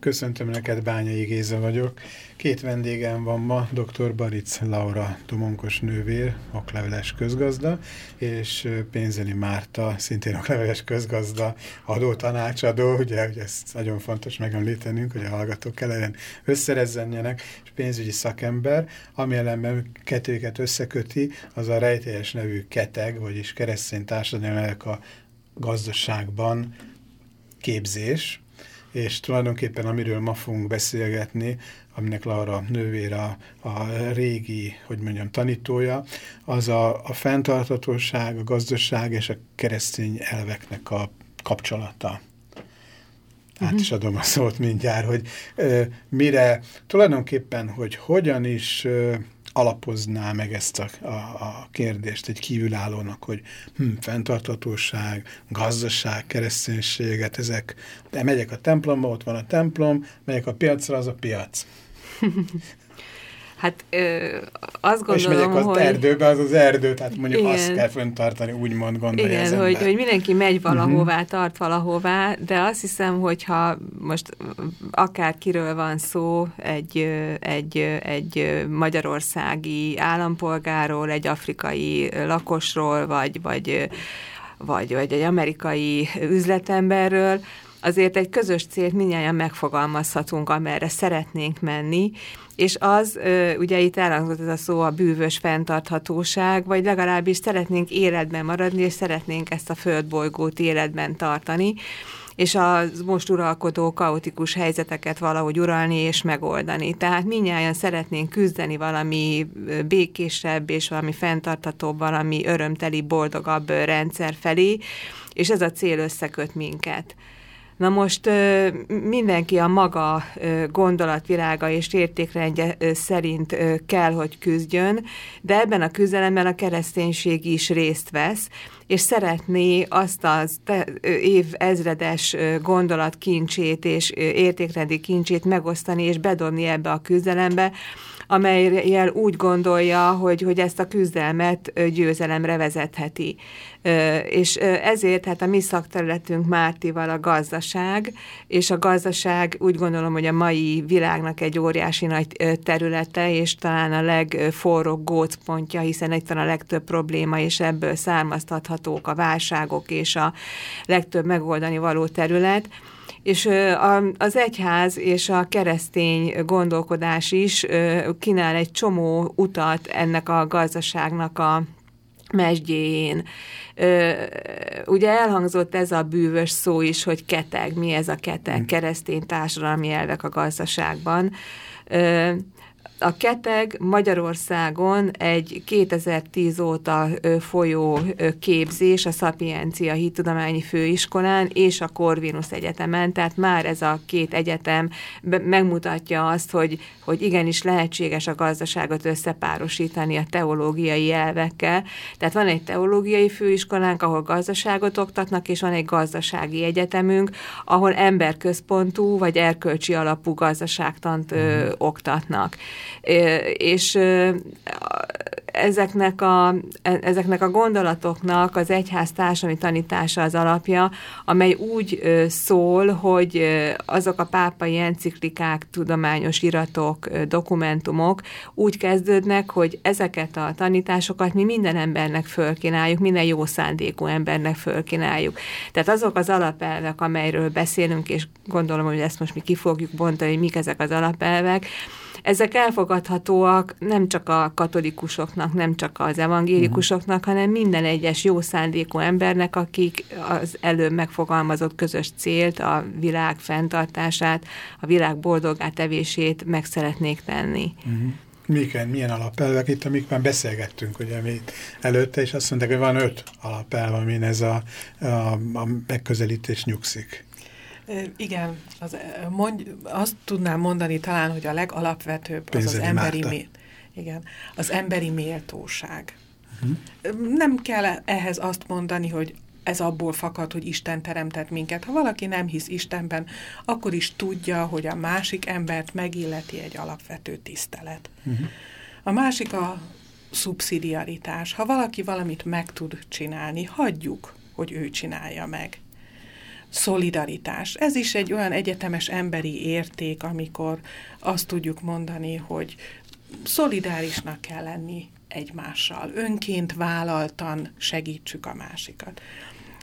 Köszöntöm neked, Bányai Géza vagyok. Két vendégem van ma, dr. Baric Laura Domonkos nővér, okleveles közgazda, és Pénzeni Márta, szintén okleveles közgazda, adó tanácsadó, ugye, hogy ezt nagyon fontos megemlítenünk, hogy a hallgatók kellene összerezzenjenek, és pénzügyi szakember, ami ellenben kettőket összeköti, az a rejtélyes nevű keteg, vagyis keresztény társadalmi a gazdaságban képzés, és tulajdonképpen amiről ma fogunk beszélgetni, aminek Laura nővére a, a régi, hogy mondjam, tanítója, az a, a fenntartatóság, a gazdaság és a keresztény elveknek a kapcsolata. Át is adom a szót mindjárt, hogy ö, mire tulajdonképpen, hogy hogyan is ö, alapozná meg ezt a, a, a kérdést egy kívülállónak, hogy hm, fenntartatóság, gazdaság, kereszténységet, ezek, de megyek a templomba, ott van a templom, megyek a piacra, az a piac. Hát ö, azt gondolom, És megyek az hogy... erdőbe, az az erdő, tehát mondjuk Igen. azt kell föntartani, úgymond gondolja Igen, az ember. hogy, hogy mindenki megy valahová, uh Mhm. -huh. tart valahová, de azt hiszem, hogyha most akár kiről van szó, egy, egy, egy magyarországi állampolgáról, egy afrikai lakosról, vagy, vagy, vagy, vagy egy amerikai üzletemberről, azért egy közös célt mindjárt megfogalmazhatunk, amerre szeretnénk menni, és az, ugye itt elhangzott ez a szó, a bűvös fenntarthatóság, vagy legalábbis szeretnénk életben maradni, és szeretnénk ezt a földbolygót életben tartani, és a most uralkodó kaotikus helyzeteket valahogy uralni és megoldani. Tehát minnyáján szeretnénk küzdeni valami békésebb és valami fenntarthatóbb, valami örömteli, boldogabb rendszer felé, és ez a cél összeköt minket. Na most mindenki a maga gondolatvilága és értékrendje szerint kell, hogy küzdjön, de ebben a küzdelemben a kereszténység is részt vesz, és szeretné azt az év ezredes gondolatkincsét és értékrendi kincsét megosztani és bedobni ebbe a küzdelembe, amelyel úgy gondolja, hogy, hogy ezt a küzdelmet győzelemre vezetheti. És ezért hát a mi szakterületünk Mártival a gazdaság, és a gazdaság úgy gondolom, hogy a mai világnak egy óriási nagy területe, és talán a legforróbb gócpontja, hiszen itt van a legtöbb probléma, és ebből származtathatók a válságok és a legtöbb megoldani való terület és az egyház és a keresztény gondolkodás is kínál egy csomó utat ennek a gazdaságnak a mesdjéjén. Ugye elhangzott ez a bűvös szó is, hogy keteg, mi ez a keteg, keresztény társadalmi elvek a gazdaságban. A keteg Magyarországon egy 2010 óta folyó képzés a Szapiencia Hittudományi Főiskolán és a Corvinus Egyetemen, tehát már ez a két egyetem megmutatja azt, hogy, hogy igenis lehetséges a gazdaságot összepárosítani a teológiai elvekkel. Tehát van egy teológiai főiskolánk, ahol gazdaságot oktatnak, és van egy gazdasági egyetemünk, ahol emberközpontú vagy erkölcsi alapú gazdaságtant ö, oktatnak és ezeknek a, ezeknek a gondolatoknak az egyház társadalmi tanítása az alapja, amely úgy szól, hogy azok a pápai enciklikák, tudományos iratok, dokumentumok úgy kezdődnek, hogy ezeket a tanításokat mi minden embernek fölkínáljuk, minden jó szándékú embernek fölkínáljuk. Tehát azok az alapelvek, amelyről beszélünk, és gondolom, hogy ezt most mi ki fogjuk bontani, hogy mik ezek az alapelvek, ezek elfogadhatóak nem csak a katolikusoknak, nem csak az evangélikusoknak, hanem minden egyes jó szándékú embernek, akik az előbb megfogalmazott közös célt, a világ fenntartását, a világ boldogá tevését meg szeretnék tenni. Uh-huh. Milyen, milyen alapelvek itt, amikben beszélgettünk, ugye mi előtte, és azt mondták, hogy van öt alapelv, amin ez a, a, a megközelítés nyugszik. Igen, az, mondj, azt tudnám mondani talán, hogy a legalapvetőbb az az emberi, mé igen, az emberi méltóság. Uh -huh. Nem kell ehhez azt mondani, hogy ez abból fakad, hogy Isten teremtett minket. Ha valaki nem hisz Istenben, akkor is tudja, hogy a másik embert megilleti egy alapvető tisztelet. Uh-huh. A másik a szubszidiaritás. Ha valaki valamit meg tud csinálni, hagyjuk, hogy ő csinálja meg. Szolidaritás. Ez is egy olyan egyetemes emberi érték, amikor azt tudjuk mondani, hogy szolidárisnak kell lenni egymással, önként vállaltan segítsük a másikat.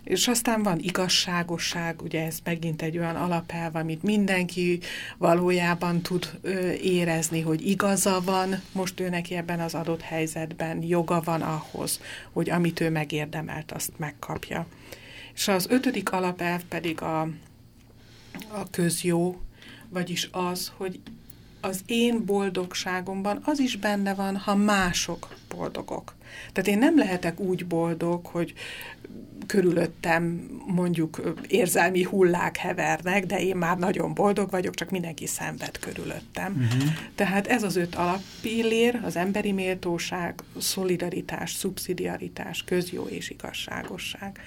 És aztán van igazságosság, ugye ez megint egy olyan alapelv, amit mindenki valójában tud ö, érezni, hogy igaza van most ő neki ebben az adott helyzetben, joga van ahhoz, hogy amit ő megérdemelt, azt megkapja. És az ötödik alapelv pedig a, a közjó, vagyis az, hogy az én boldogságomban az is benne van, ha mások boldogok. Tehát én nem lehetek úgy boldog, hogy körülöttem mondjuk érzelmi hullák hevernek, de én már nagyon boldog vagyok, csak mindenki szenved körülöttem. Uh-huh. Tehát ez az öt alappillér, az emberi méltóság, szolidaritás, szubszidiaritás, közjó és igazságosság.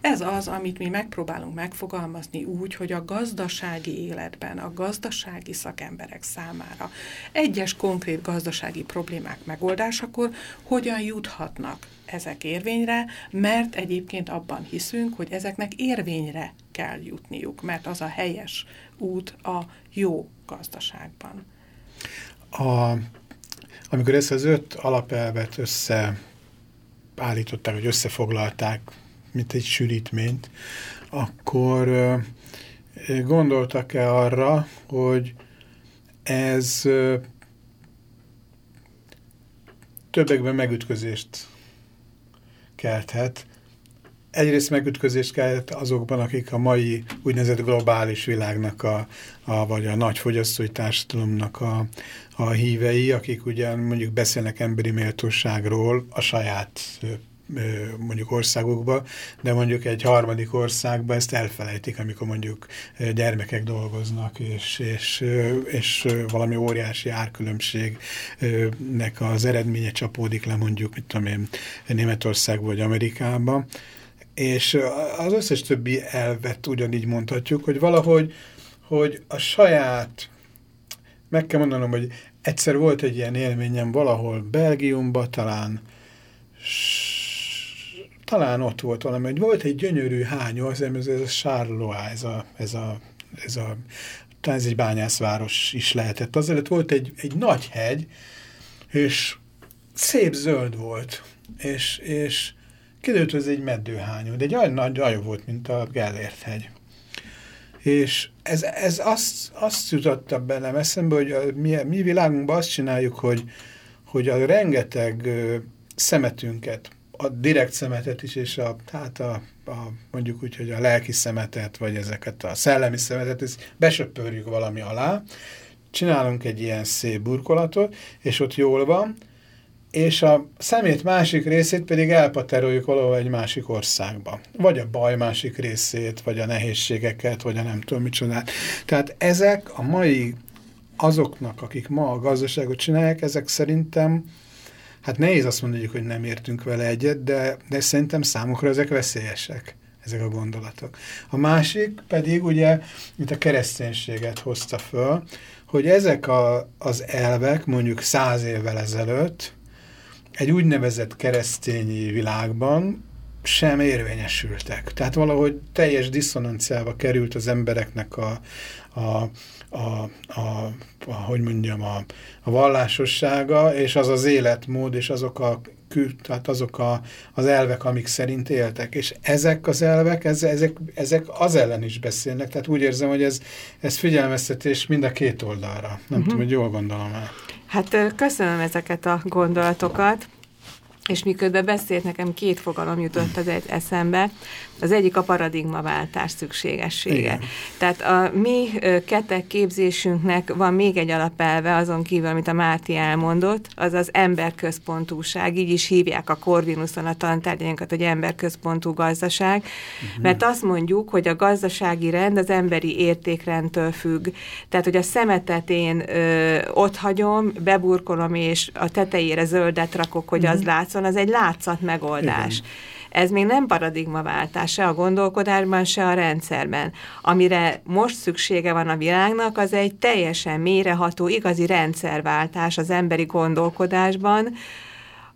Ez az, amit mi megpróbálunk megfogalmazni úgy, hogy a gazdasági életben, a gazdasági szakemberek számára egyes konkrét gazdasági problémák megoldásakor hogyan juthatnak ezek érvényre, mert egyébként abban hiszünk, hogy ezeknek érvényre kell jutniuk, mert az a helyes út a jó gazdaságban. A, amikor ezt az öt alapelvet összeállították, vagy összefoglalták, mint egy sűrítményt, akkor gondoltak-e arra, hogy ez többekben megütközést kelthet. Egyrészt megütközést kelt azokban, akik a mai úgynevezett globális világnak, a, a, vagy a nagy fogyasztói társadalomnak a, a hívei, akik ugyan mondjuk beszélnek emberi méltóságról a saját mondjuk országokba, de mondjuk egy harmadik országba ezt elfelejtik, amikor mondjuk gyermekek dolgoznak, és, és, és valami óriási árkülönbségnek az eredménye csapódik le mondjuk, mit tudom én, Németországba vagy Amerikába, és az összes többi elvet ugyanígy mondhatjuk, hogy valahogy hogy a saját, meg kell mondanom, hogy egyszer volt egy ilyen élményem valahol Belgiumban, talán talán ott volt valami, hogy volt egy gyönyörű hányó, az ez a Charlois, ez a, ez a, ez a talán ez egy bányászváros is lehetett. Azért volt egy, egy nagy hegy, és szép zöld volt, és, és kiderült, hogy ez egy meddőhányó, de egy olyan nagy ajó volt, mint a Gellért hegy. És ez, ez azt, azt jutotta bennem eszembe, hogy a, mi, mi világunkban azt csináljuk, hogy, hogy a rengeteg szemetünket, a direkt szemetet is, és a, hát a, a, mondjuk úgy, hogy a lelki szemetet, vagy ezeket a szellemi szemetet, ezt besöpörjük valami alá, csinálunk egy ilyen szép burkolatot, és ott jól van, és a szemét másik részét pedig elpateroljuk valahol egy másik országba. Vagy a baj másik részét, vagy a nehézségeket, vagy a nem tudom micsodát. Tehát ezek a mai azoknak, akik ma a gazdaságot csinálják, ezek szerintem hát nehéz azt mondani, hogy nem értünk vele egyet, de, de szerintem számukra ezek veszélyesek, ezek a gondolatok. A másik pedig ugye, mint a kereszténységet hozta föl, hogy ezek a, az elvek mondjuk száz évvel ezelőtt egy úgynevezett keresztényi világban sem érvényesültek. Tehát valahogy teljes diszonanciába került az embereknek a, a, a, a, a hogy mondjam, a, a vallásossága, és az az életmód, és azok a tehát azok a, az elvek, amik szerint éltek. És ezek az elvek, ez, ezek, ezek az ellen is beszélnek, tehát úgy érzem, hogy ez, ez figyelmeztetés mind a két oldalra. Nem uh -huh. tudom, hogy jól gondolom el. Hát köszönöm ezeket a gondolatokat. És miközben beszélt, nekem két fogalom jutott az eszembe. Az egyik a paradigmaváltás szükségessége. Igen. Tehát a mi ketek képzésünknek van még egy alapelve, azon kívül, amit a Márti elmondott, az az emberközpontúság. Így is hívják a Corvinuson a tantárgyanyokat, hogy emberközpontú gazdaság. Uh-huh. Mert azt mondjuk, hogy a gazdasági rend az emberi értékrendtől függ. Tehát, hogy a szemetet én ö, ott hagyom, beburkolom, és a tetejére zöldet rakok, hogy uh-huh. az látszon, az egy látszat megoldás. Igen Ez még nem paradigmaváltás se a gondolkodásban, se a rendszerben. Amire most szüksége van a világnak, az egy teljesen méreható, igazi rendszerváltás az emberi gondolkodásban,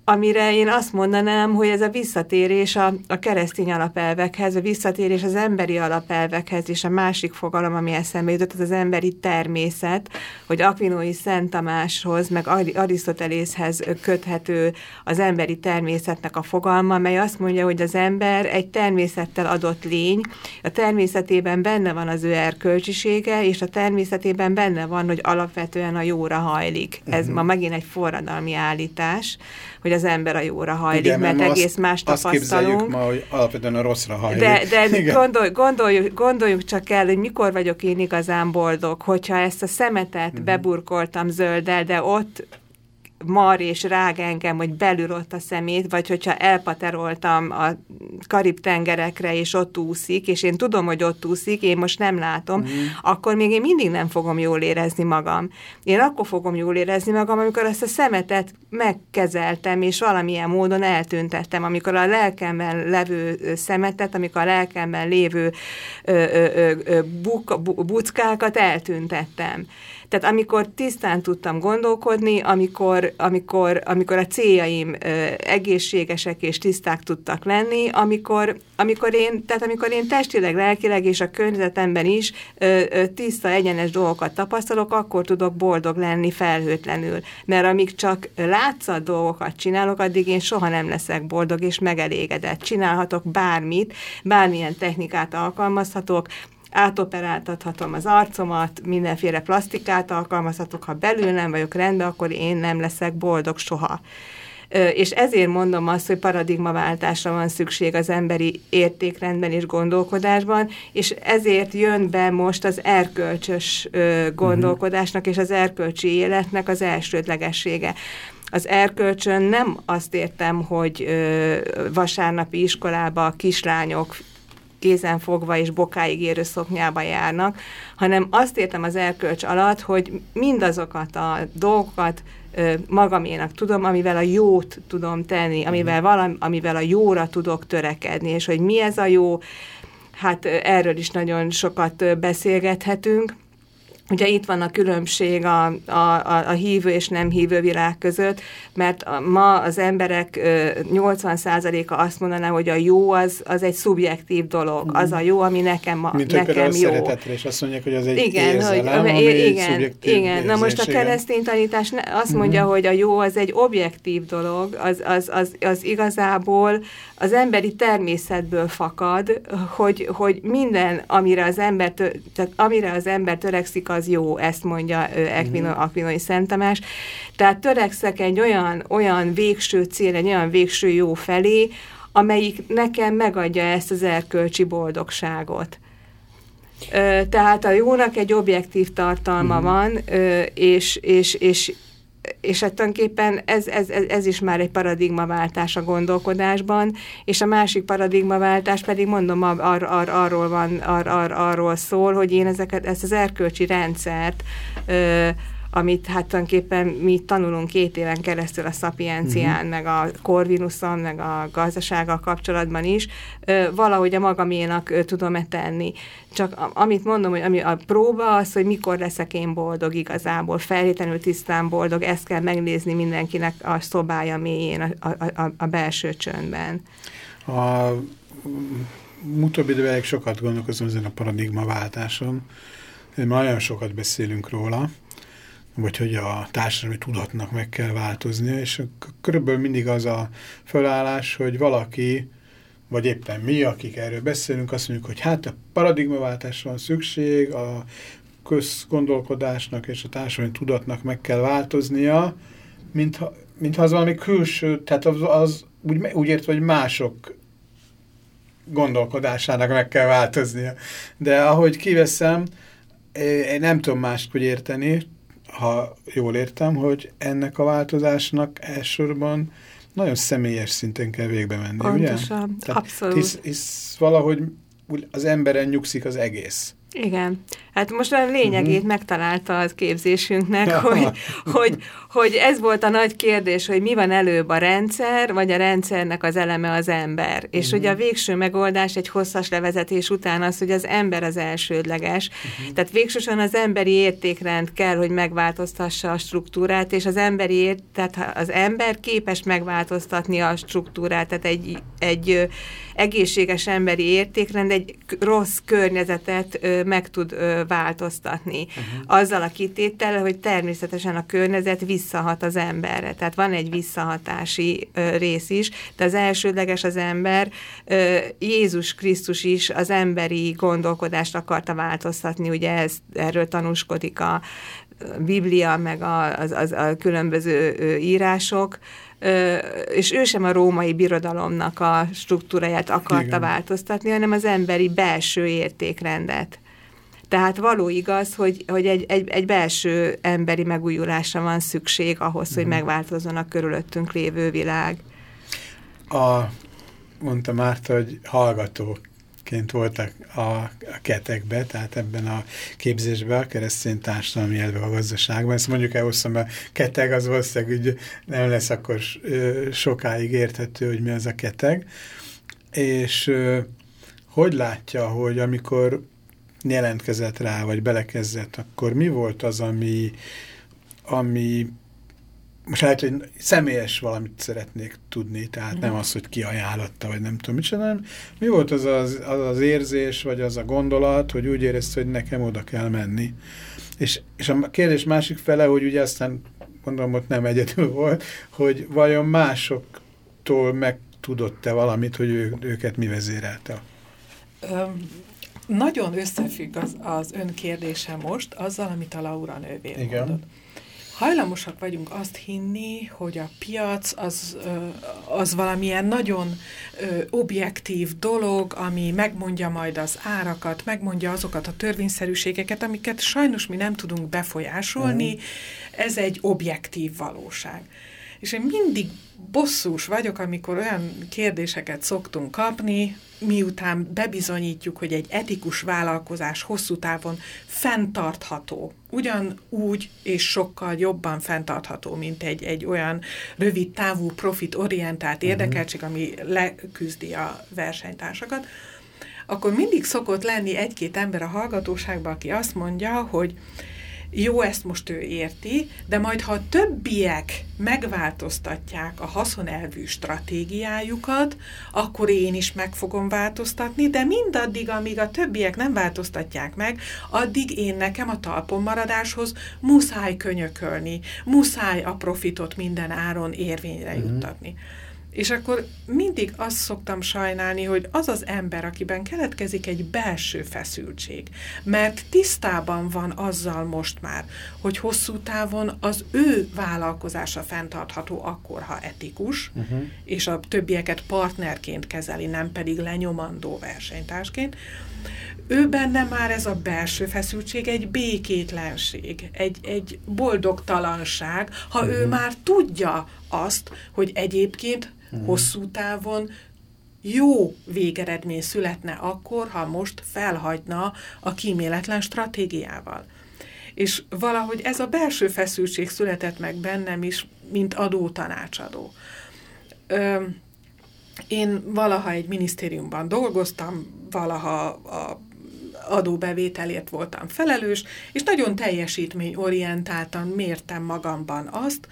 amire én azt mondanám, hogy ez a visszatérés a, a keresztény alapelvekhez, a visszatérés az emberi alapelvekhez, és a másik fogalom, ami eszembe jutott, az az emberi természet, hogy Aquinoi Szent Tamáshoz, meg Arisztotelészhez köthető az emberi természetnek a fogalma, mely azt mondja, hogy az ember egy természettel adott lény, a természetében benne van az ő erkölcsisége, és a természetében benne van, hogy alapvetően a jóra hajlik. Ez uh-huh. ma megint egy forradalmi állítás, hogy az ember a jóra hajlik, Igen, mert, mert egész más tapasztalunk. Azt ma, hogy alapvetően a rosszra hajlik. De, de gondolj, gondoljuk, gondoljuk csak el, hogy mikor vagyok én igazán boldog, hogyha ezt a szemetet uh-huh. beburkoltam zölddel, de ott mar és rág engem, hogy belül ott a szemét, vagy hogyha elpateroltam a Karib-tengerekre, és ott úszik, és én tudom, hogy ott úszik, én most nem látom, mm. akkor még én mindig nem fogom jól érezni magam. Én akkor fogom jól érezni magam, amikor ezt a szemetet megkezeltem, és valamilyen módon eltüntettem, amikor a lelkemben levő szemetet, amikor a lelkemben lévő ö, ö, ö, buk, bu, buckákat eltüntettem. Tehát amikor tisztán tudtam gondolkodni, amikor, amikor, amikor a céljaim ö, egészségesek és tiszták tudtak lenni, amikor, amikor, én, tehát amikor én testileg, lelkileg és a környezetemben is ö, ö, tiszta, egyenes dolgokat tapasztalok, akkor tudok boldog lenni felhőtlenül. Mert amíg csak látszat dolgokat csinálok, addig én soha nem leszek boldog és megelégedett. Csinálhatok bármit, bármilyen technikát alkalmazhatok, átoperáltathatom az arcomat, mindenféle plastikát alkalmazhatok, ha belül nem vagyok rendben, akkor én nem leszek boldog soha. És ezért mondom azt, hogy paradigmaváltásra van szükség az emberi értékrendben és gondolkodásban, és ezért jön be most az erkölcsös gondolkodásnak és az erkölcsi életnek az elsődlegessége. Az erkölcsön nem azt értem, hogy vasárnapi iskolába a kislányok kézen fogva és bokáig érő szoknyába járnak, hanem azt értem az erkölcs alatt, hogy mindazokat a dolgokat magaménak tudom, amivel a jót tudom tenni, amivel, valami, amivel a jóra tudok törekedni, és hogy mi ez a jó, hát erről is nagyon sokat beszélgethetünk, Ugye itt van a különbség a, a, a, hívő és nem hívő világ között, mert a, ma az emberek 80%-a azt mondaná, hogy a jó az, az egy szubjektív dolog, az a jó, ami nekem, a, Mint nekem jó. szeretetre, és azt mondják, hogy az egy igen, érzelem, hogy, ami igen, egy igen. Na most a keresztény tanítás azt mondja, uh-huh. hogy a jó az egy objektív dolog, az, az, az, az igazából az emberi természetből fakad, hogy, hogy minden, amire az ember, tehát amire az ember törekszik, az jó, ezt mondja Aquino, mhm. Aquinoi Szent Tamás. Tehát törekszek egy olyan, olyan végső cél, egy olyan végső jó felé, amelyik nekem megadja ezt az erkölcsi boldogságot. Tehát a jónak egy objektív tartalma uh-huh. van, és, és, és és hát tulajdonképpen ez, ez, ez, ez is már egy paradigmaváltás a gondolkodásban, és a másik paradigmaváltás pedig mondom, ar, ar, arról van, ar, ar, arról szól, hogy én ezeket, ezt az erkölcsi rendszert ö, amit hát tulajdonképpen mi tanulunk két éven keresztül a szapiencián, uh-huh. meg a Corvinuson, meg a gazdasággal kapcsolatban is, valahogy a magaménak tudom-e tenni. Csak amit mondom, hogy ami a próba az, hogy mikor leszek én boldog igazából, feltétlenül tisztán boldog, ezt kell megnézni mindenkinek a szobája mélyén, a, a, a, a belső csöndben. A utóbbi időben sokat gondolkozom ezen a paradigmaváltáson, már nagyon sokat beszélünk róla, vagy hogy a társadalmi tudatnak meg kell változnia, és körülbelül mindig az a felállás, hogy valaki, vagy éppen mi, akik erről beszélünk, azt mondjuk, hogy hát a paradigmaváltásra van szükség, a közgondolkodásnak és a társadalmi tudatnak meg kell változnia, mintha, mintha az valami külső, tehát az, az úgy, úgy ért, hogy mások gondolkodásának meg kell változnia. De ahogy kiveszem, én nem tudom mást hogy érteni, ha jól értem, hogy ennek a változásnak elsősorban nagyon személyes szinten kell végbe menni, Pontosan, ugye? Tehát abszolút. Hisz, hisz valahogy az emberen nyugszik az egész. Igen. Hát most a lényegét uh-huh. megtalálta az képzésünknek, hogy, hogy, hogy ez volt a nagy kérdés, hogy mi van előbb a rendszer, vagy a rendszernek az eleme az ember. Uh-huh. És hogy a végső megoldás egy hosszas levezetés után az, hogy az ember az elsődleges. Uh-huh. Tehát végsősorban az emberi értékrend kell, hogy megváltoztassa a struktúrát, és az emberi ért, tehát az ember képes megváltoztatni a struktúrát, tehát egy, egy egészséges emberi értékrend egy rossz környezetet meg tud változtatni. Uh-huh. Azzal a kitétellel, hogy természetesen a környezet visszahat az emberre. Tehát van egy visszahatási rész is, de az elsődleges az ember. Jézus Krisztus is az emberi gondolkodást akarta változtatni, ugye ez, erről tanúskodik a Biblia, meg a, az, az, a különböző írások, és ő sem a római birodalomnak a struktúráját akarta Igen. változtatni, hanem az emberi belső értékrendet. Tehát való igaz, hogy, hogy egy, egy, egy belső emberi megújulásra van szükség ahhoz, hogy mhm. megváltozzon a körülöttünk lévő világ. A, mondta Márta, hogy hallgatók ként voltak a, a ketekbe, tehát ebben a képzésben, a keresztény társadalmi elve a gazdaságban. Ezt mondjuk elhoztam, mert keteg az valószínűleg nem lesz akkor sokáig érthető, hogy mi az a keteg. És hogy látja, hogy amikor jelentkezett rá, vagy belekezdett, akkor mi volt az, ami, ami most lehet, hogy személyes valamit szeretnék tudni, tehát nem mhm. az, hogy ki ajánlotta, vagy nem tudom mit hanem mi volt az az, az az érzés, vagy az a gondolat, hogy úgy érezte, hogy nekem oda kell menni. És, és a kérdés másik fele, hogy ugye aztán gondolom, ott nem egyedül volt, hogy vajon másoktól megtudott-e valamit, hogy ő, őket mi vezérelte? Um, nagyon összefügg az, az ön kérdése most azzal, amit a Laura nővér Igen. mondott hajlamosak vagyunk azt hinni, hogy a piac az, az valamilyen nagyon objektív dolog, ami megmondja majd az árakat, megmondja azokat a törvényszerűségeket, amiket sajnos mi nem tudunk befolyásolni. Mm. Ez egy objektív valóság. És én mindig bosszús vagyok, amikor olyan kérdéseket szoktunk kapni, miután bebizonyítjuk, hogy egy etikus vállalkozás hosszú távon fenntartható, ugyanúgy és sokkal jobban fenntartható, mint egy, egy olyan rövid távú profitorientált uh-huh. érdekeltség, ami leküzdi a versenytársakat, akkor mindig szokott lenni egy-két ember a hallgatóságban, aki azt mondja, hogy jó, ezt most ő érti, de majd ha a többiek megváltoztatják a haszonelvű stratégiájukat, akkor én is meg fogom változtatni, de mindaddig, amíg a többiek nem változtatják meg, addig én nekem a talpon maradáshoz muszáj könyökölni, muszáj a profitot minden áron érvényre mm juttatni. És akkor mindig azt szoktam sajnálni, hogy az az ember, akiben keletkezik egy belső feszültség, mert tisztában van azzal most már, hogy hosszú távon az ő vállalkozása fenntartható akkor, ha etikus, uh -huh. és a többieket partnerként kezeli, nem pedig lenyomandó versenytársként, ő benne már ez a belső feszültség egy békétlenség, egy, egy boldogtalanság, ha uh -huh. ő mhm. már tudja azt, hogy egyébként uh-huh. hosszú távon jó végeredmény születne akkor, ha most felhagyna a kíméletlen stratégiával. És valahogy ez a belső feszültség született meg bennem is, mint adótanácsadó. Ö, én valaha egy minisztériumban dolgoztam, valaha a adóbevételért voltam felelős, és nagyon teljesítményorientáltan mértem magamban azt,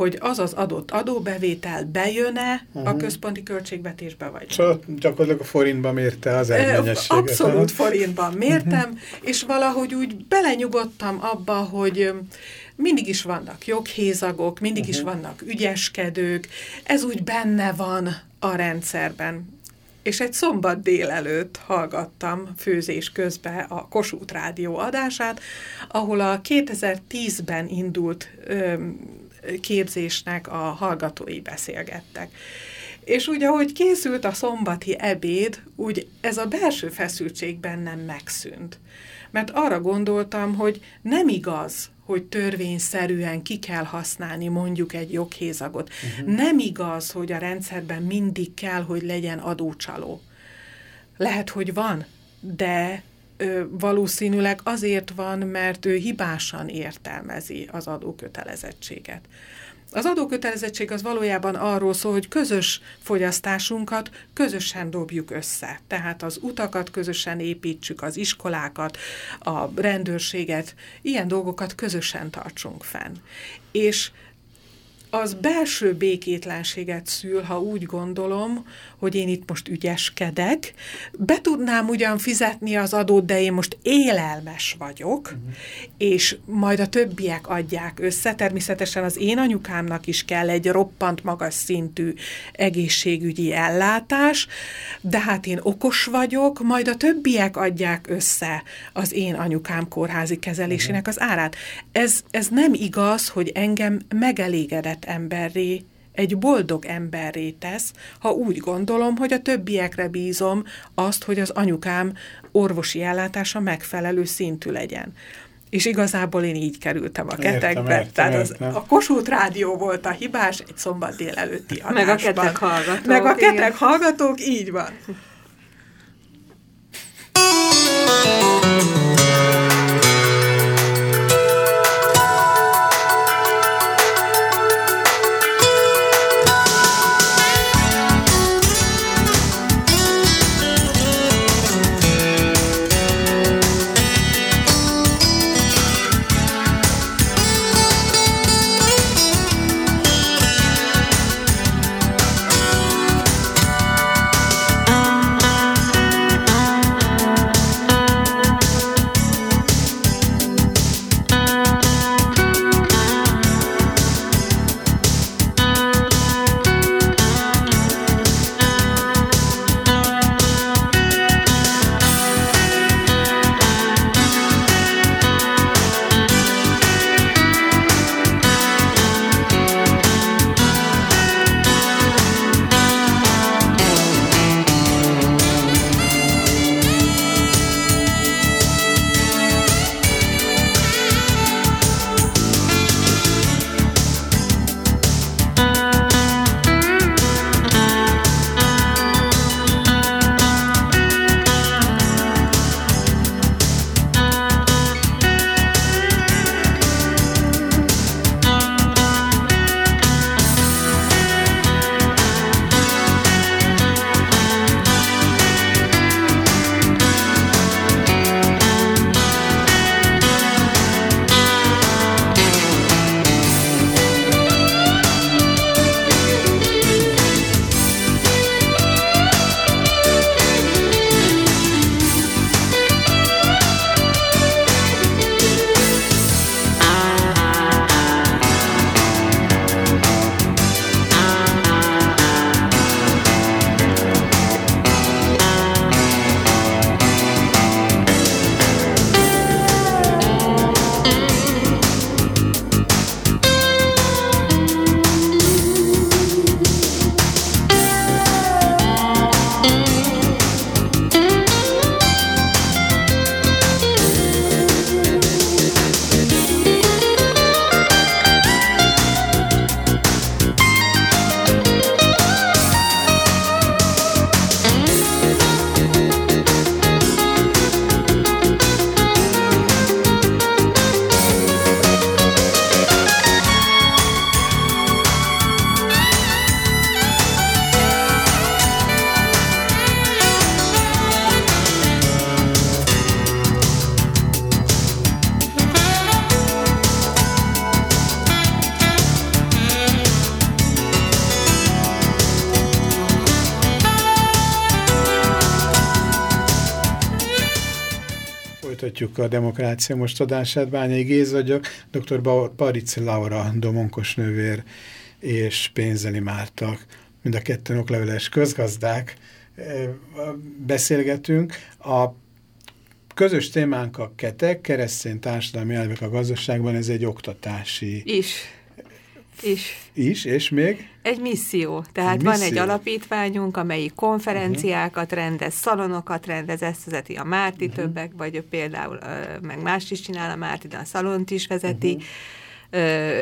hogy az az adott adóbevétel bejön-e uh -huh. a mhm. központi költségvetésbe, vagy Szóval gyakorlatilag a forintban mérte az eredményességet. Abszolút forintban mértem, uh. -huh. és valahogy úgy belenyugodtam abba, hogy mindig is vannak joghézagok, mindig uh -huh. is mhm. vannak ügyeskedők, ez úgy benne van a rendszerben. És egy szombat délelőtt hallgattam főzés közben a Kossuth Rádió adását, ahol a 2010-ben indult képzésnek a hallgatói beszélgettek. És úgy, ahogy készült a szombati ebéd, úgy ez a belső feszültség bennem megszűnt. Mert arra gondoltam, hogy nem igaz, hogy törvényszerűen ki kell használni mondjuk egy joghézagot. Uh-huh. Nem igaz, hogy a rendszerben mindig kell, hogy legyen adócsaló. Lehet, hogy van, de valószínűleg azért van, mert ő hibásan értelmezi az adókötelezettséget. Az adókötelezettség az valójában arról szól, hogy közös fogyasztásunkat közösen dobjuk össze. Tehát az utakat közösen építsük, az iskolákat, a rendőrséget, ilyen dolgokat közösen tartsunk fenn. És az belső békétlenséget szül, ha úgy gondolom, hogy én itt most ügyeskedek. Be tudnám ugyan fizetni az adót, de én most élelmes vagyok, uh-huh. és majd a többiek adják össze. Természetesen az én anyukámnak is kell egy roppant magas szintű egészségügyi ellátás, de hát én okos vagyok, majd a többiek adják össze az én anyukám kórházi kezelésének az árát. Ez, ez nem igaz, hogy engem megelégedett emberré egy boldog emberré tesz, ha úgy gondolom, hogy a többiekre bízom azt, hogy az anyukám orvosi ellátása megfelelő szintű legyen. És igazából én így kerültem a ketekbe. Értem, értem, Tehát az, értem. a Kossuth Rádió volt a hibás egy szombat délelőtti adásban. Meg a ketek hallgatók. Meg a ketek igen. hallgatók, így van. a Demokrácia most adását. Bányai Géz vagyok, dr. Parici Laura, domonkos nővér és Pénzeli Márta, mind a ketten okleveles közgazdák beszélgetünk. A közös témánk a ketek, keresztény társadalmi elvek a gazdaságban, ez egy oktatási... Is is. Is, és még? Egy misszió. Tehát egy van misszió. egy alapítványunk, amelyik konferenciákat uh -huh. rendez, szalonokat rendez, ezt vezeti a Márti uh -huh. többek, vagy például meg más is csinál a Márti, de a szalont is vezeti. Uh -huh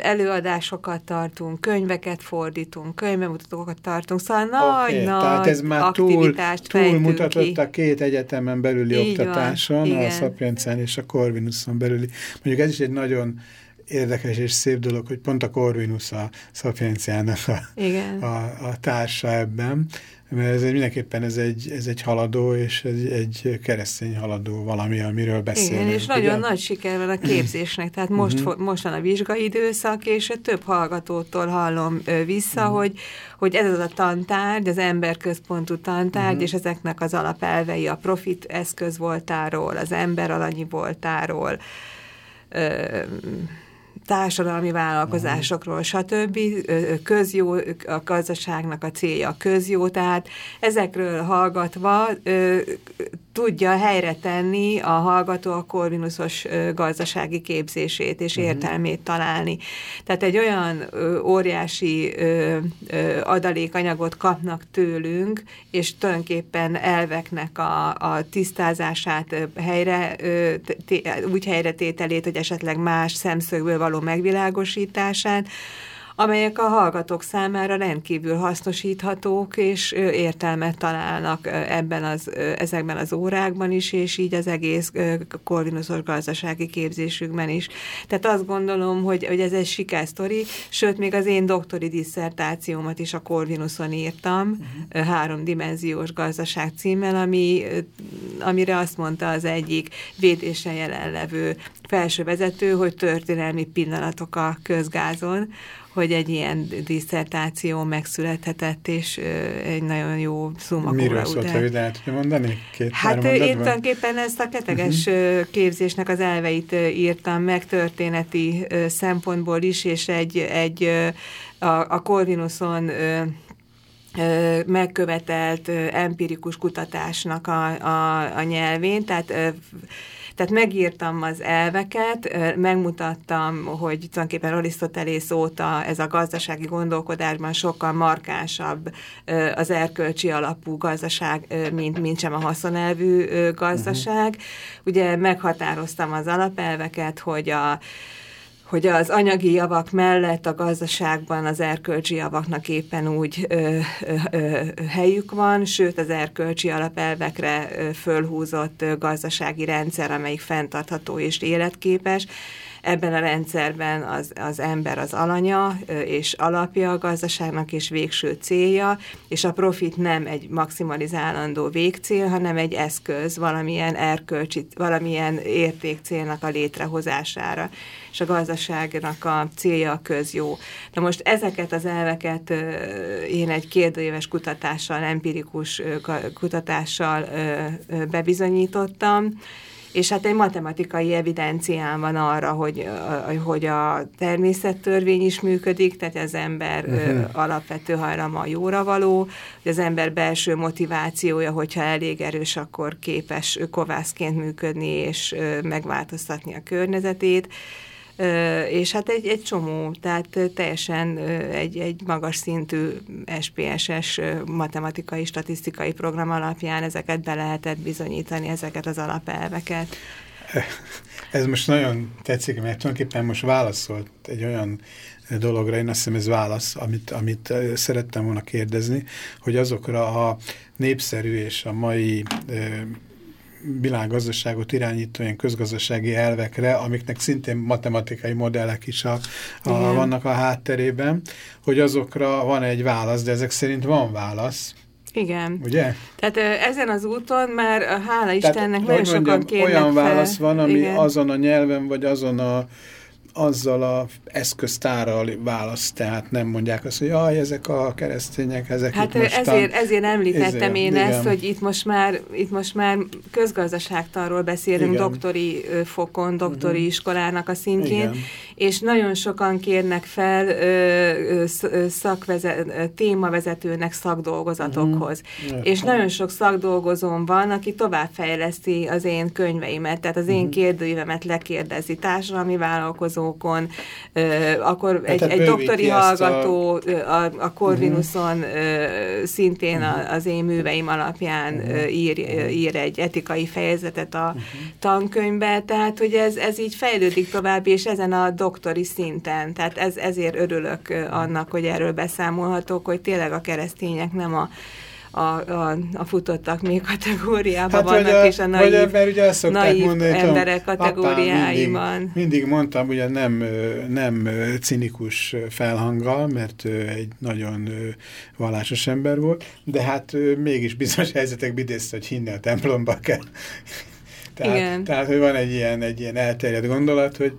előadásokat tartunk, könyveket fordítunk, könyvemutatókat tartunk, szóval okay, nagy, nagy Tehát ez már túl, túl mutatott ki. a két egyetemen belüli Így oktatáson, van, a Szapiencen és a Corvinuson belüli. Mondjuk ez is egy nagyon érdekes és szép dolog, hogy pont a Corvinus a Szapienciának a, a, a társa ebben, mert ez egy, mindenképpen ez egy, ez egy haladó, és egy, egy keresztény haladó valami, amiről beszélünk. Igen, és ugye? nagyon nagy siker van a képzésnek, tehát most, uh mhm. -huh. most van a vizsgai időszak, és több hallgatótól hallom vissza, uh mhm. -huh. hogy, hogy ez az a tantárgy, az emberközpontú tantárgy, uh mhm. -huh. és ezeknek az alapelvei a profit eszközvoltáról, az ember alanyi voltáról, társadalmi vállalkozásokról, stb. Közjó, a gazdaságnak a célja a közjó, tehát ezekről hallgatva tudja helyre tenni a hallgató a korvinuszos gazdasági képzését és uh-huh. értelmét találni. Tehát egy olyan ö, óriási ö, ö, adalékanyagot kapnak tőlünk, és tulajdonképpen elveknek a, a tisztázását helyre, ö, úgy helyre tételét, hogy esetleg más szemszögből való megvilágosítását, amelyek a hallgatók számára rendkívül hasznosíthatók, és értelmet találnak ebben az, ezekben az órákban is, és így az egész korvinuszos gazdasági képzésükben is. Tehát azt gondolom, hogy, hogy ez egy sikersztori, sőt, még az én doktori disszertációmat is a Corvinuson írtam, uh-huh. háromdimenziós gazdaság címmel, ami, amire azt mondta az egyik védésen jelenlevő felsővezető, hogy történelmi pillanatok a közgázon, hogy egy ilyen diszertáció megszülethetett, és egy nagyon jó szumakóra Miről szólt röviden, el tudja mondani? Két, hát én tulajdonképpen ezt a keteges uh-huh. képzésnek az elveit írtam meg történeti szempontból is, és egy, egy a, a Corvinuson megkövetelt empirikus kutatásnak a, a, a nyelvén, tehát tehát megírtam az elveket, megmutattam, hogy tulajdonképpen Arisztotelész óta ez a gazdasági gondolkodásban sokkal markánsabb az erkölcsi alapú gazdaság, mint, mint sem a haszonelvű gazdaság. Uh-huh. Ugye meghatároztam az alapelveket, hogy a hogy az anyagi javak mellett a gazdaságban az erkölcsi javaknak éppen úgy ö, ö, ö, helyük van, sőt az erkölcsi alapelvekre fölhúzott gazdasági rendszer, amelyik fenntartható és életképes, Ebben a rendszerben az, az ember az alanya és alapja a gazdaságnak és végső célja, és a profit nem egy maximalizálandó végcél, hanem egy eszköz valamilyen erkölcsi, valamilyen értékcélnak a létrehozására, és a gazdaságnak a célja a közjó. Na most ezeket az elveket én egy kérdőéves kutatással, empirikus kutatással bebizonyítottam, és hát egy matematikai evidencián van arra, hogy, hogy a természettörvény is működik, tehát az ember uh-huh. alapvető hajlama jóra való, hogy az ember belső motivációja, hogyha elég erős, akkor képes kovászként működni és megváltoztatni a környezetét, és hát egy, egy csomó, tehát teljesen egy, egy magas szintű SPSS matematikai, statisztikai program alapján ezeket be lehetett bizonyítani, ezeket az alapelveket. Ez most nagyon tetszik, mert tulajdonképpen most válaszolt egy olyan dologra, én azt hiszem ez válasz, amit, amit szerettem volna kérdezni, hogy azokra a népszerű és a mai világgazdaságot irányító ilyen közgazdasági elvekre, amiknek szintén matematikai modellek is a, a, vannak a hátterében, hogy azokra van egy válasz, de ezek szerint van válasz. Igen. Ugye? Tehát ezen az úton már hála Istennek Tehát, nagyon sokan kérnek Olyan válasz van, ami Igen. azon a nyelven, vagy azon a azzal a eszköztárral választ, tehát nem mondják azt, hogy jaj, ezek a keresztények, ezek Hát itt mostan, ezért, ezért említettem ezért, én igen. ezt, hogy itt most már, itt most már közgazdaságtanról beszélünk, igen. doktori fokon, doktori uh mhm. -huh. iskolának a szintjén, igen. és nagyon sokan kérnek fel ö, ö, szakvezet, témavezetőnek szakdolgozatokhoz. Uh mhm. -huh. És nagyon sok szakdolgozón van, aki továbbfejleszti az én könyveimet, tehát az én uh mhm. -huh. kérdőívemet lekérdezi, társadalmi vállalkozó dolgozókon, akkor hát egy, egy doktori hallgató a, a, a Corvinuson uh-huh. szintén uh-huh. az én műveim alapján uh-huh. ír, ír egy etikai fejezetet a uh-huh. tankönyvbe, tehát hogy ez, ez így fejlődik tovább, és ezen a doktori szinten, tehát ez, ezért örülök annak, hogy erről beszámolhatok, hogy tényleg a keresztények nem a a, a, a futottak még kategóriában hát vannak, a, és a naív, vagy, mert ugye azt naív mondani, emberek tudom, kategóriáiban. Mindig, mindig mondtam, ugye nem, nem cinikus felhanggal, mert egy nagyon vallásos ember volt, de hát mégis bizonyos helyzetek idézte, hogy hinni a templomba kell. tehát, Igen. tehát, hogy van egy ilyen, egy ilyen elterjedt gondolat, hogy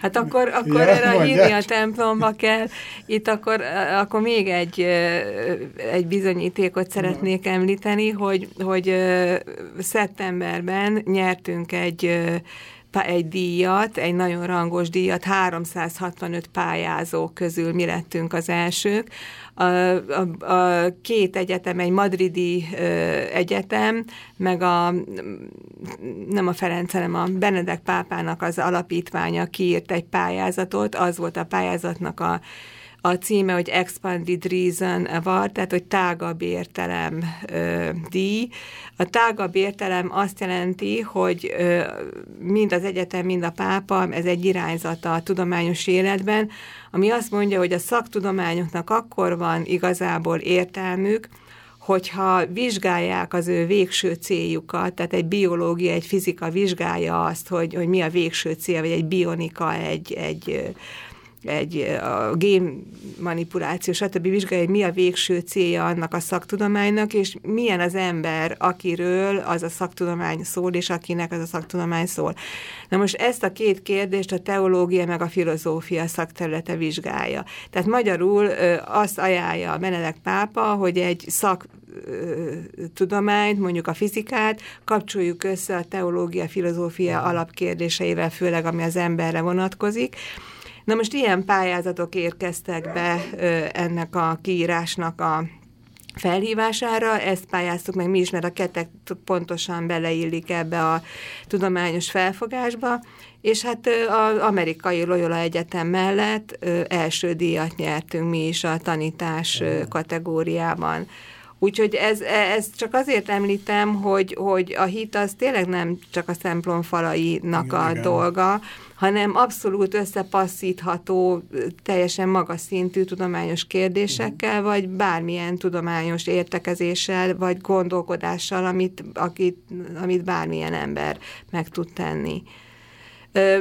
Hát akkor, akkor ja, erre írni a templomba kell. Itt akkor, akkor még egy, egy bizonyítékot szeretnék említeni, hogy, hogy szeptemberben nyertünk egy egy díjat, egy nagyon rangos díjat, 365 pályázó közül mi lettünk az elsők. A, a, a két egyetem, egy madridi ö, egyetem, meg a nem a Ferenc, hanem a Benedek pápának az alapítványa kiírt egy pályázatot, az volt a pályázatnak a a címe, hogy Expanded Reason Award, tehát hogy tágabb értelem ö, díj. A tágabb értelem azt jelenti, hogy ö, mind az egyetem, mind a pápa, ez egy irányzata a tudományos életben, ami azt mondja, hogy a szaktudományoknak akkor van igazából értelmük, hogyha vizsgálják az ő végső céljukat, tehát egy biológia, egy fizika vizsgálja azt, hogy, hogy mi a végső cél, vagy egy bionika, egy, egy egy a gén manipuláció, stb. vizsgálja, hogy mi a végső célja annak a szaktudománynak, és milyen az ember, akiről az a szaktudomány szól, és akinek az a szaktudomány szól. Na most ezt a két kérdést a teológia meg a filozófia szakterülete vizsgálja. Tehát magyarul azt ajánlja a Benedek pápa, hogy egy szak tudományt, mondjuk a fizikát, kapcsoljuk össze a teológia, filozófia alapkérdéseivel, főleg ami az emberre vonatkozik, Na most ilyen pályázatok érkeztek be ennek a kiírásnak a felhívására, ezt pályáztuk meg mi is, mert a ketek pontosan beleillik ebbe a tudományos felfogásba, és hát az amerikai Loyola Egyetem mellett első díjat nyertünk mi is a tanítás kategóriában. Úgyhogy ez, ez csak azért említem, hogy, hogy a hit az tényleg nem csak a templom falainak igen, a igen. dolga, hanem abszolút összepasszítható, teljesen magas szintű tudományos kérdésekkel, uh-huh. vagy bármilyen tudományos értekezéssel, vagy gondolkodással, amit, akit, amit bármilyen ember meg tud tenni.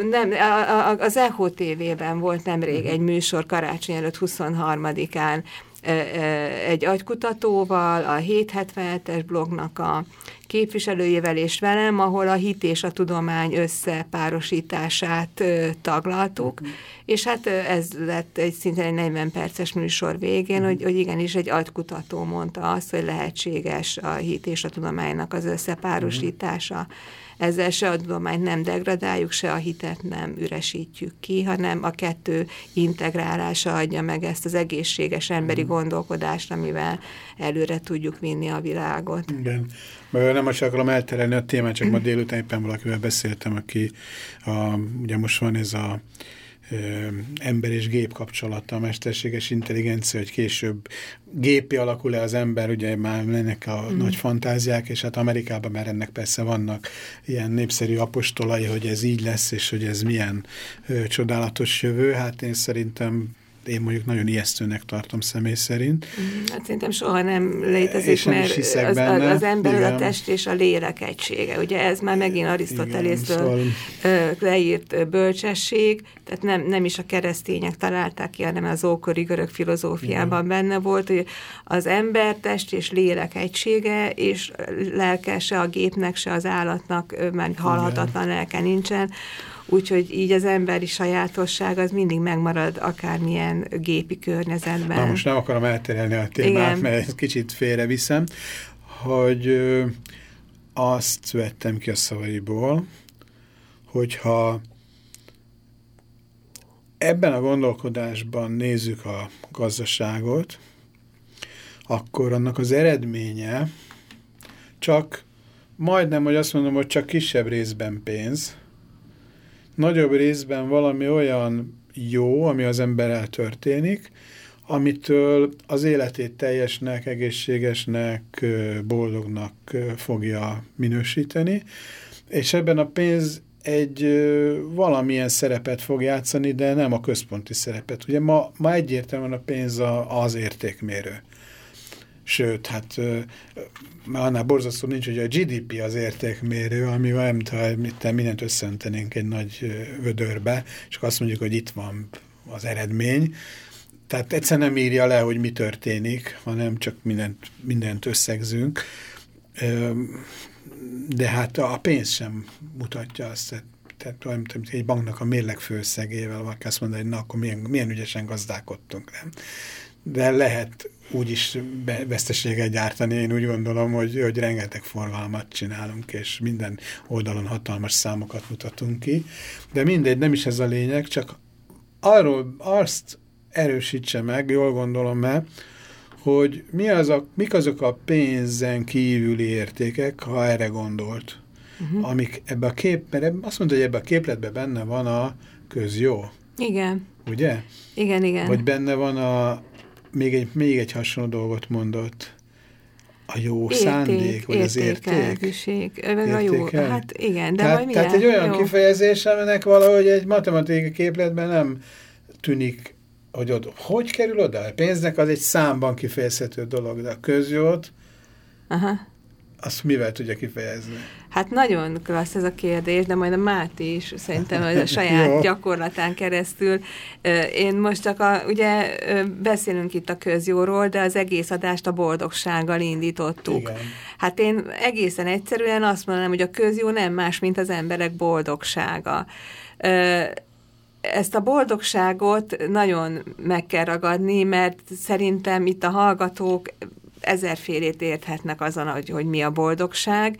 Nem, az EHO TV-ben volt nemrég uh-huh. egy műsor karácsony előtt 23-án, egy agykutatóval, a 777-es blognak a képviselőjével és velem, ahol a hit és a tudomány összepárosítását taglaltuk, uh-huh. és hát ez lett egy szinte egy 40 perces műsor végén, uh-huh. hogy, hogy igenis egy agykutató mondta azt, hogy lehetséges a hit és a tudománynak az összepárosítása. Uh-huh ezzel se a tudományt nem degradáljuk, se a hitet nem üresítjük ki, hanem a kettő integrálása adja meg ezt az egészséges emberi mhm. gondolkodást, amivel előre tudjuk vinni a világot. Igen. Nem most akarom elterelni a témát, csak ma délután éppen valakivel beszéltem, aki a, ugye most van ez a ember és gép kapcsolata, a mesterséges intelligencia, hogy később gépi alakul-e az ember, ugye már lennek a mm. nagy fantáziák, és hát Amerikában már ennek persze vannak ilyen népszerű apostolai, hogy ez így lesz, és hogy ez milyen ö, csodálatos jövő. Hát én szerintem én mondjuk nagyon ijesztőnek tartom személy szerint. Mm, hát szerintem soha nem létezik, mert az, benne. az ember Igen. a test és a lélek egysége. Ugye ez már megint Arisztotelésztől szóval... leírt bölcsesség, tehát nem, nem is a keresztények találták ki, hanem az ókori görög filozófiában Igen. benne volt, hogy az ember test és lélek egysége, és lelke se a gépnek, se az állatnak, mert halhatatlan lelke nincsen, úgyhogy így az emberi sajátosság az mindig megmarad akármilyen gépi környezetben. Na most nem akarom elterelni a témát, Igen. mert ezt kicsit félreviszem, hogy azt vettem ki a szavaiból, hogyha ebben a gondolkodásban nézzük a gazdaságot, akkor annak az eredménye csak majdnem, hogy azt mondom, hogy csak kisebb részben pénz, nagyobb részben valami olyan jó, ami az emberrel történik, amitől az életét teljesnek, egészségesnek, boldognak fogja minősíteni, és ebben a pénz egy valamilyen szerepet fog játszani, de nem a központi szerepet. Ugye ma, ma egyértelműen a pénz a, az értékmérő. Sőt, hát annál borzasztó nincs, hogy a GDP az értékmérő, amivel nem tudom, mindent összeöntenénk egy nagy vödörbe, és azt mondjuk, hogy itt van az eredmény. Tehát egyszer nem írja le, hogy mi történik, hanem csak mindent, mindent összegzünk. De hát a pénz sem mutatja azt, tehát olyan, egy banknak a mérleg főszegével, vagy azt mondani, hogy na, akkor milyen, milyen ügyesen gazdálkodtunk, nem? De lehet úgy is veszteséget gyártani, én úgy gondolom, hogy, hogy rengeteg forgalmat csinálunk, és minden oldalon hatalmas számokat mutatunk ki, de mindegy, nem is ez a lényeg, csak arról azt erősítse meg, jól gondolom el, hogy mi az a, mik azok a pénzen kívüli értékek, ha erre gondolt, uh mhm. -huh. amik ebbe a kép, mert azt mondta, hogy ebbe a képletben benne van a közjó. Igen. Ugye? Igen, igen. Vagy benne van a, még egy, még egy hasonló dolgot mondott, a jó érték, szándék, vagy az érték? A jó, hát igen, de tehát, majd Tehát egy olyan jó. kifejezés, aminek valahogy egy matematikai képletben nem tűnik hogy ott, hogy kerül oda? A pénznek az egy számban kifejezhető dolog, de a közjót Aha. Azt mivel tudja kifejezni? Hát nagyon klassz ez a kérdés, de majd a Máté is szerintem a saját gyakorlatán keresztül. Én most csak a, ugye beszélünk itt a közjóról, de az egész adást a boldogsággal indítottuk. Igen. Hát én egészen egyszerűen azt mondanám, hogy a közjó nem más, mint az emberek boldogsága ezt a boldogságot nagyon meg kell ragadni, mert szerintem itt a hallgatók ezerfélét érthetnek azon, hogy, hogy mi a boldogság.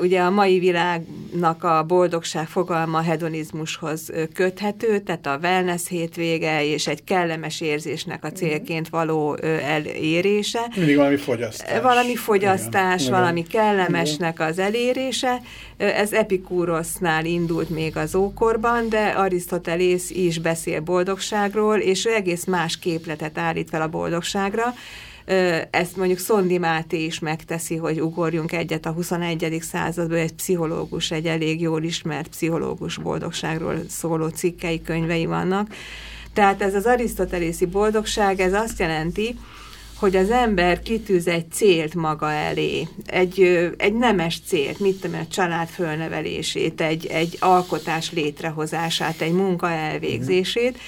Ugye a mai világnak a boldogság fogalma a hedonizmushoz köthető, tehát a wellness hétvége és egy kellemes érzésnek a célként való elérése. Mindig valami fogyasztás. Valami fogyasztás, Igen. valami kellemesnek az elérése. Ez Epikúrosznál indult még az ókorban, de Arisztotelész is beszél boldogságról, és egész más képletet állít fel a boldogságra ezt mondjuk Szondi Máté is megteszi, hogy ugorjunk egyet a 21. században, egy pszichológus, egy elég jól ismert pszichológus boldogságról szóló cikkei, könyvei vannak. Tehát ez az arisztotelészi boldogság, ez azt jelenti, hogy az ember kitűz egy célt maga elé, egy, egy nemes célt, mit tudom, a család fölnevelését, egy, egy alkotás létrehozását, egy munka elvégzését,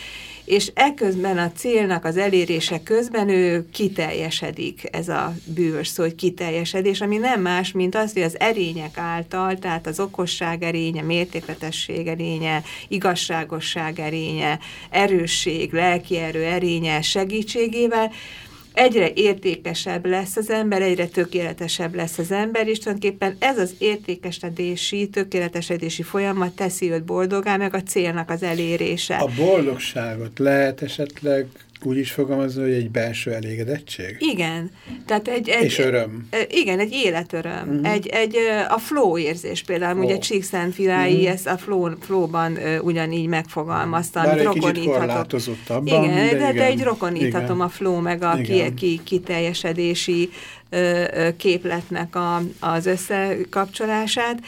és eközben a célnak az elérése közben ő kiteljesedik, ez a bűvös szó, hogy kiteljesedés, ami nem más, mint az, hogy az erények által, tehát az okosság erénye, mértékletesség erénye, igazságosság erénye, erősség, lelki erő erénye segítségével egyre értékesebb lesz az ember, egyre tökéletesebb lesz az ember, és tulajdonképpen ez az értékesedési, tökéletesedési folyamat teszi őt boldogá, meg a célnak az elérése. A boldogságot lehet esetleg úgy is fogalmazni, hogy egy belső elégedettség? Igen. Tehát egy, egy, És öröm. Igen, egy életöröm. Uh mhm. -huh. egy, egy, a flow érzés például, oh. ugye Csíkszentfilái uh mhm. -huh. ezt a flow, flowban ugyanígy megfogalmazta, Bár kicsit korlátozottabban. Igen, de, de, de egy rokoníthatom igen. a flow meg a ki, ki, kiteljesedési képletnek a, az összekapcsolását.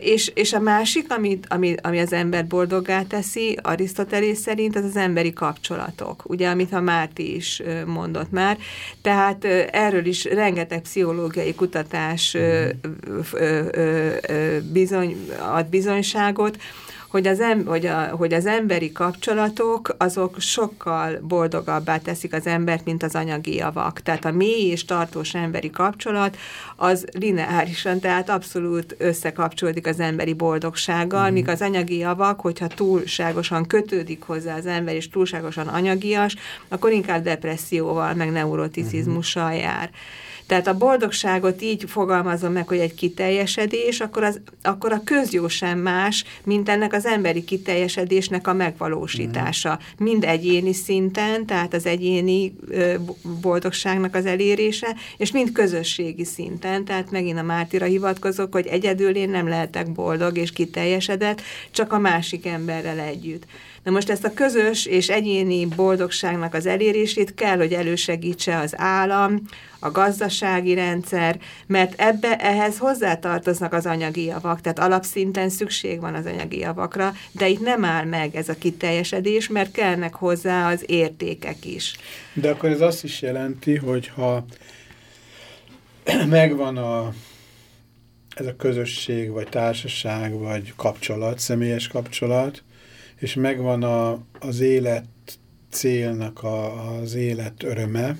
És, és a másik, ami, ami, ami az ember boldoggá teszi, Arisztotelész szerint, az az emberi kapcsolatok, ugye, amit a Márti is mondott már. Tehát erről is rengeteg pszichológiai kutatás bizony, ad bizonyságot, hogy az, em, hogy, a, hogy az emberi kapcsolatok azok sokkal boldogabbá teszik az embert, mint az anyagi javak. Tehát a mély és tartós emberi kapcsolat az lineárisan, tehát abszolút összekapcsolódik az emberi boldogsággal, mm. míg az anyagi javak, hogyha túlságosan kötődik hozzá az ember, és túlságosan anyagias, akkor inkább depresszióval, meg neuroticizmussal jár. Tehát a boldogságot így fogalmazom meg, hogy egy kiteljesedés, akkor, az, akkor a közjó sem más, mint ennek az emberi kiteljesedésnek a megvalósítása. Mm. Mind egyéni szinten, tehát az egyéni boldogságnak az elérése, és mind közösségi szinten, tehát megint a Mártira hivatkozok, hogy egyedül én nem lehetek boldog és kiteljesedett, csak a másik emberrel együtt. Na most ezt a közös és egyéni boldogságnak az elérését kell, hogy elősegítse az állam, a gazdasági rendszer, mert ebbe ehhez hozzátartoznak az anyagi javak, tehát alapszinten szükség van az anyagi javakra, de itt nem áll meg ez a kiteljesedés, mert kellnek hozzá az értékek is. De akkor ez azt is jelenti, hogy ha megvan a, ez a közösség, vagy társaság, vagy kapcsolat, személyes kapcsolat, és megvan a, az élet célnak a, az élet öröme,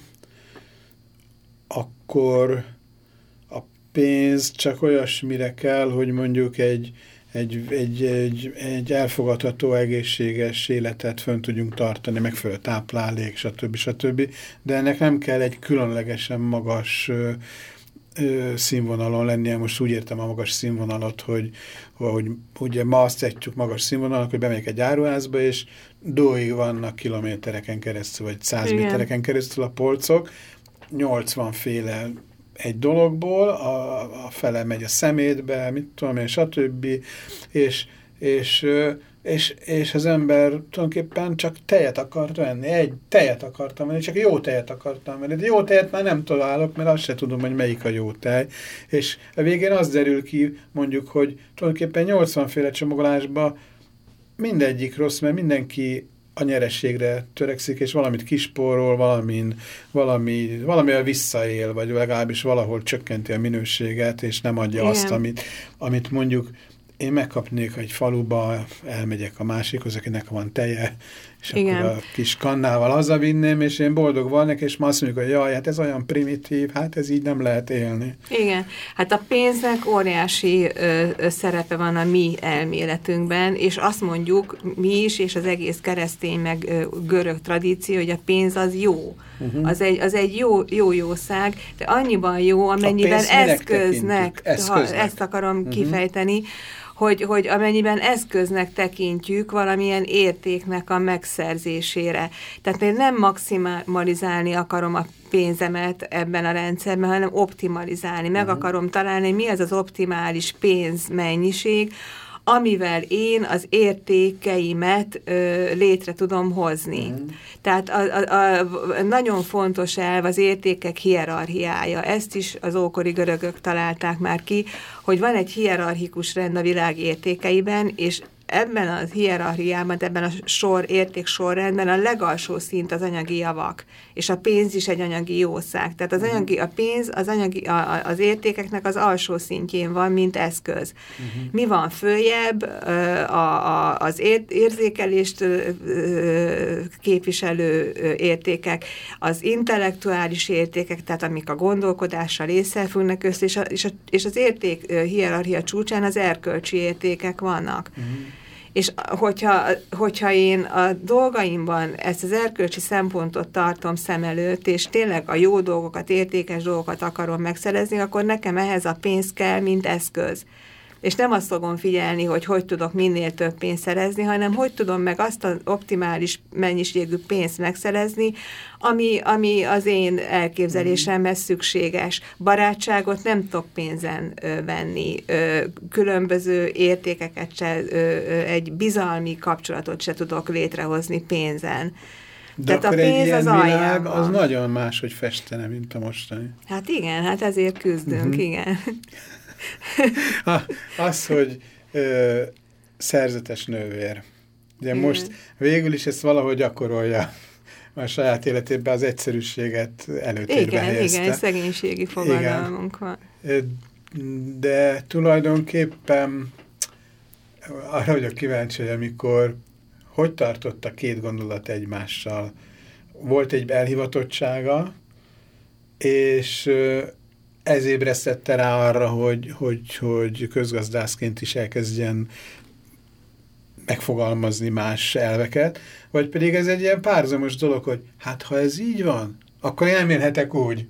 akkor a pénz csak olyasmire kell, hogy mondjuk egy, egy, egy, egy, egy elfogadható, egészséges életet fönn tudjunk tartani, megfelelő táplálék, stb. stb. De ennek nem kell egy különlegesen magas ö, színvonalon lennie, most úgy értem a magas színvonalat, hogy, hogy ugye ma azt tetjük magas színvonalon, hogy bemegyek egy áruházba, és dóig vannak kilométereken keresztül, vagy száz métereken keresztül a polcok, 80 féle egy dologból, a, a fele megy a szemétbe, mit tudom én, stb. És, és és, és az ember tulajdonképpen csak tejet akart venni, egy tejet akartam venni, csak jó tejet akartam venni, de jó tejet már nem találok, mert azt se tudom, hogy melyik a jó tej, és a végén az derül ki, mondjuk, hogy tulajdonképpen 80 féle csomagolásban mindegyik rossz, mert mindenki a nyerességre törekszik, és valamit kispórol, valamin, valami, valamivel visszaél, vagy legalábbis valahol csökkenti a minőséget, és nem adja Igen. azt, amit, amit mondjuk én megkapnék egy faluba, elmegyek a másikhoz, akinek van teje, és Igen. akkor a kis kannával hazavinném, és én boldog vannak, és ma azt mondjuk, hogy jaj, hát ez olyan primitív, hát ez így nem lehet élni. Igen, hát a pénznek óriási ö, ö, szerepe van a mi elméletünkben, és azt mondjuk mi is, és az egész keresztény meg ö, görög tradíció, hogy a pénz az jó. Uh mhm. -huh. Az egy, az egy jó, jó jószág, de annyiban jó, amennyiben eszköznek, eszköznek, ha ezt akarom uh mhm. -huh. kifejteni, hogy, hogy amennyiben eszköznek tekintjük valamilyen értéknek a megszerzésére. Tehát én nem maximalizálni akarom a pénzemet ebben a rendszerben, hanem optimalizálni. Meg uh-huh. akarom találni, mi az az optimális pénzmennyiség, amivel én az értékeimet ö, létre tudom hozni. Mm. Tehát a, a, a, nagyon fontos elv az értékek hierarchiája. Ezt is az ókori görögök találták már ki, hogy van egy hierarchikus rend a világ értékeiben, és ebben a hierarchiában, ebben a sor, érték sorrendben a legalsó szint az anyagi javak, és a pénz is egy anyagi jószág. Tehát az mhm. anyagi, a pénz az, anyagi, a, az értékeknek az alsó szintjén van, mint eszköz. Uh-huh. Mi van följebb? A, a, az ér, érzékelést képviselő értékek, az intellektuális értékek, tehát amik a gondolkodással észrefüggnek össze, és, a, és, a, és az érték hierarchia csúcsán az erkölcsi értékek vannak. Uh-huh. És hogyha, hogyha én a dolgaimban ezt az erkölcsi szempontot tartom szem előtt, és tényleg a jó dolgokat, értékes dolgokat akarom megszerezni, akkor nekem ehhez a pénz kell, mint eszköz és nem azt fogom figyelni, hogy hogy tudok minél több pénzt szerezni, hanem hogy tudom meg azt az optimális mennyiségű pénzt megszerezni, ami, ami az én elképzelésemhez szükséges. Barátságot nem tudok pénzen ö, venni, ö, különböző értékeket se, ö, ö, egy bizalmi kapcsolatot se tudok létrehozni pénzen. De Tehát akkor a pénz egy ilyen az világ, az nagyon más, hogy festene, mint a mostani. Hát igen, hát ezért küzdünk, uh mhm. -huh. igen. az, hogy ö, szerzetes nővér. Ugye Igen. most végül is ezt valahogy gyakorolja a saját életében az egyszerűséget előtérbe igen, helyezte. Igen, szegénységi fogadalmunk van. De tulajdonképpen arra vagyok kíváncsi, hogy amikor hogy tartott a két gondolat egymással. Volt egy elhivatottsága, és ez ébresztette rá arra, hogy, hogy, hogy közgazdászként is elkezdjen megfogalmazni más elveket, vagy pedig ez egy ilyen párzamos dolog, hogy hát ha ez így van, akkor nem élhetek úgy.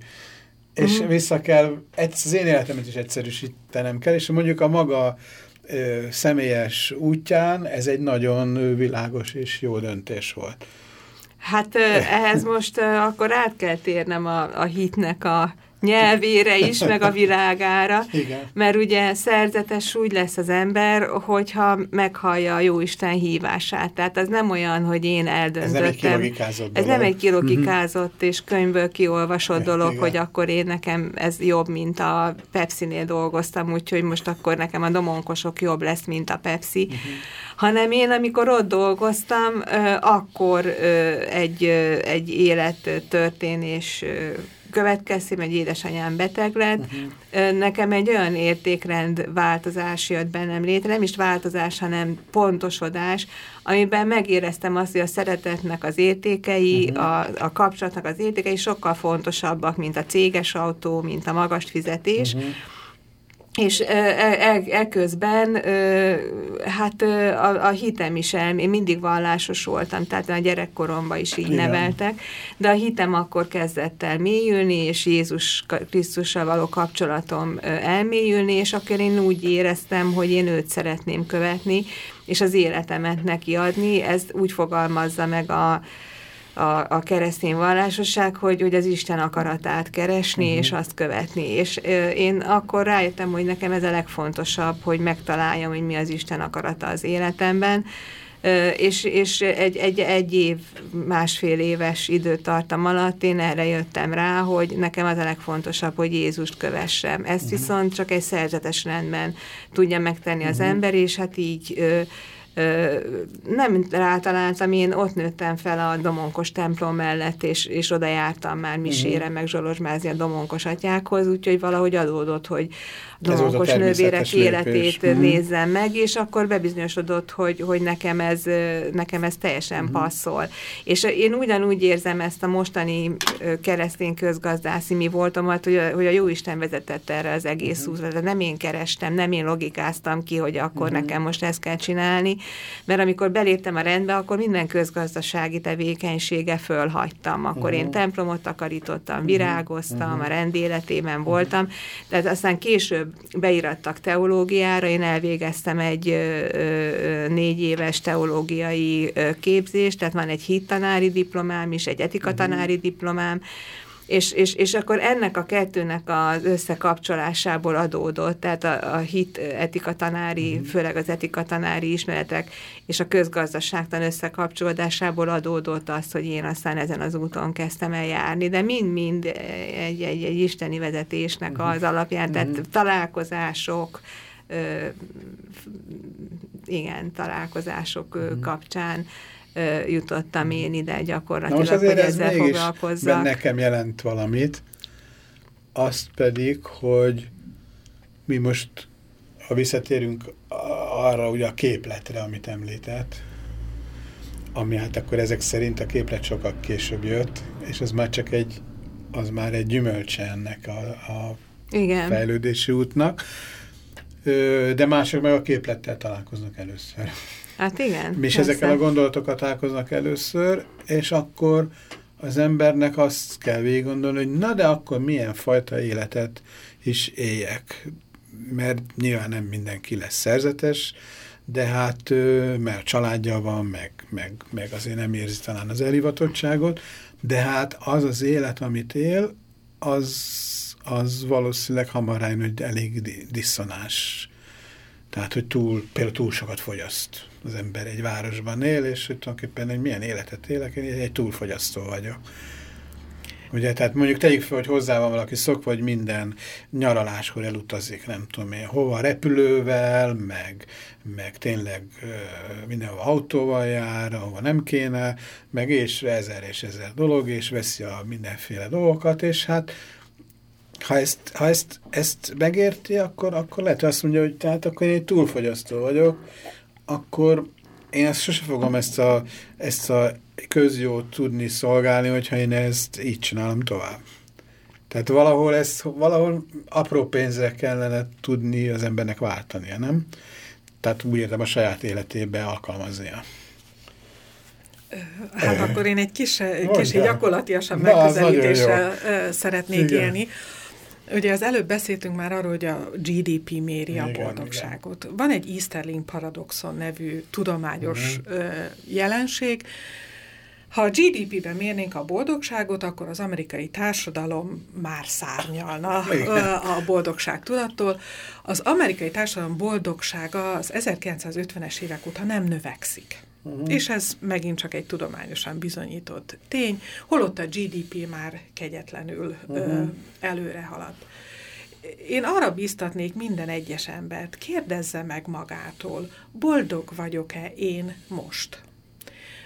és uh mhm. vissza kell, az én életemet is egyszerűsítenem kell, és mondjuk a maga ö, személyes útján ez egy nagyon világos és jó döntés volt. Hát ehhez most akkor át kell térnem a, a hitnek a nyelvére is, meg a világára, Igen. mert ugye szerzetes úgy lesz az ember, hogyha meghallja a Jóisten hívását. Tehát az nem olyan, hogy én eldöntöttem. Ez nem egy kilogikázott Ez nem egy kilogikázott és könyvből kiolvasott dolog, Igen. hogy akkor én nekem ez jobb, mint a Pepsi-nél dolgoztam, úgyhogy most akkor nekem a domonkosok jobb lesz, mint a Pepsi. Uh mhm. -huh. Hanem én, amikor ott dolgoztam, akkor egy, egy élettörténés következtében egy édesanyám beteg lett, uh-huh. nekem egy olyan értékrend változás jött bennem létre, nem is változás, hanem pontosodás, amiben megéreztem azt, hogy a szeretetnek az értékei, uh-huh. a, a kapcsolatnak az értékei sokkal fontosabbak, mint a céges autó, mint a magas fizetés, uh-huh és eközben e, e hát a, a hitem is el, én mindig vallásos voltam, tehát a gyerekkoromban is így Igen. neveltek, de a hitem akkor kezdett el mélyülni, és Jézus Krisztussal való kapcsolatom elmélyülni, és akkor én úgy éreztem, hogy én őt szeretném követni, és az életemet neki adni, ez úgy fogalmazza meg a a, a keresztény vallásosság, hogy, hogy az Isten akaratát keresni, uh-huh. és azt követni. És ö, én akkor rájöttem, hogy nekem ez a legfontosabb, hogy megtaláljam, hogy mi az Isten akarata az életemben, ö, és, és egy, egy, egy év, másfél éves időtartam alatt én erre jöttem rá, hogy nekem az a legfontosabb, hogy Jézust kövessem. Ezt uh-huh. viszont csak egy szerzetes rendben tudja megtenni uh-huh. az ember, és hát így... Ö, nem rátaláltam, én ott nőttem fel a Domonkos templom mellett, és, és oda jártam már misére, uh-huh. meg zsolozsmázni a Domonkos atyákhoz, úgyhogy valahogy adódott, hogy domonkos nővérek életét lépés. nézzem meg, és akkor bebizonyosodott, hogy, hogy nekem, ez, nekem ez teljesen uh-huh. passzol. És én ugyanúgy érzem ezt a mostani keresztény közgazdászi mi voltomat, hogy a, hogy a Jóisten vezetett erre az egész uh-huh. útra. Nem én kerestem, nem én logikáztam ki, hogy akkor uh-huh. nekem most ezt kell csinálni, mert amikor beléptem a rendbe, akkor minden közgazdasági tevékenysége fölhagytam. Akkor uh-huh. én templomot takarítottam, virágoztam, uh-huh. a rendéletében voltam, tehát aztán később beirattak teológiára, én elvégeztem egy négy éves teológiai képzést, tehát van egy hittanári diplomám is, egy etikatanári diplomám, és, és, és akkor ennek a kettőnek az összekapcsolásából adódott, tehát a, a hit etika tanári, mm. főleg az etika tanári ismeretek és a közgazdaságtan összekapcsolódásából adódott az, hogy én aztán ezen az úton kezdtem el járni, de mind-mind egy, egy, egy isteni vezetésnek mm. az alapján, tehát mm. találkozások, ö, igen, találkozások mm. kapcsán jutottam én ide gyakorlatilag, Na most hogy ezzel ez foglalkozzak. nekem jelent valamit, azt pedig, hogy mi most, ha visszatérünk arra ugye a képletre, amit említett, ami hát akkor ezek szerint a képlet sokkal később jött, és az már csak egy, az már egy gyümölcse ennek a, a Igen. fejlődési útnak, de mások meg a képlettel találkoznak először. Hát igen. És ezekkel a gondolatokat találkoznak először, és akkor az embernek azt kell végig gondolni, hogy na de akkor milyen fajta életet is éljek. Mert nyilván nem mindenki lesz szerzetes, de hát mert családja van, meg, meg, meg azért nem érzi talán az elhivatottságot, de hát az az élet, amit él, az, az valószínűleg hamar rájön, hogy elég diszonás. Tehát, hogy túl, például túl sokat fogyaszt az ember egy városban él, és hogy tulajdonképpen egy milyen életet élek, én egy túlfogyasztó vagyok. Ugye, tehát mondjuk tegyük fel, hogy hozzá van valaki szokva, hogy minden nyaraláskor elutazik, nem tudom én, hova repülővel, meg, meg tényleg mindenhova autóval jár, ahova nem kéne, meg és ezer és ezer dolog, és veszi a mindenféle dolgokat, és hát ha ezt, ha ezt, ezt megérti, akkor, akkor lehet azt mondja, hogy tehát akkor én egy túlfogyasztó vagyok, akkor én ezt sose fogom ezt a, ezt a közjót tudni szolgálni, hogyha én ezt így csinálom tovább. Tehát valahol ezt, valahol apró pénzre kellene tudni az embernek váltania, nem? Tehát úgy értem a saját életébe alkalmaznia. Hát akkor én egy kis, kis gyakorlatiasabb megközelítéssel szeretnék Igen. élni Ugye az előbb beszéltünk már arról, hogy a GDP méri igen, a boldogságot. Igen. Van egy Easterling paradoxon nevű tudományos uh-huh. jelenség, ha a GDP-ben mérnénk a boldogságot, akkor az amerikai társadalom már szárnyalna a boldogság tudattól. Az amerikai társadalom boldogsága az 1950-es évek óta nem növekszik. Uh-huh. És ez megint csak egy tudományosan bizonyított tény, holott a GDP már kegyetlenül uh-huh. ö, előre haladt. Én arra biztatnék minden egyes embert, kérdezze meg magától, boldog vagyok-e én most?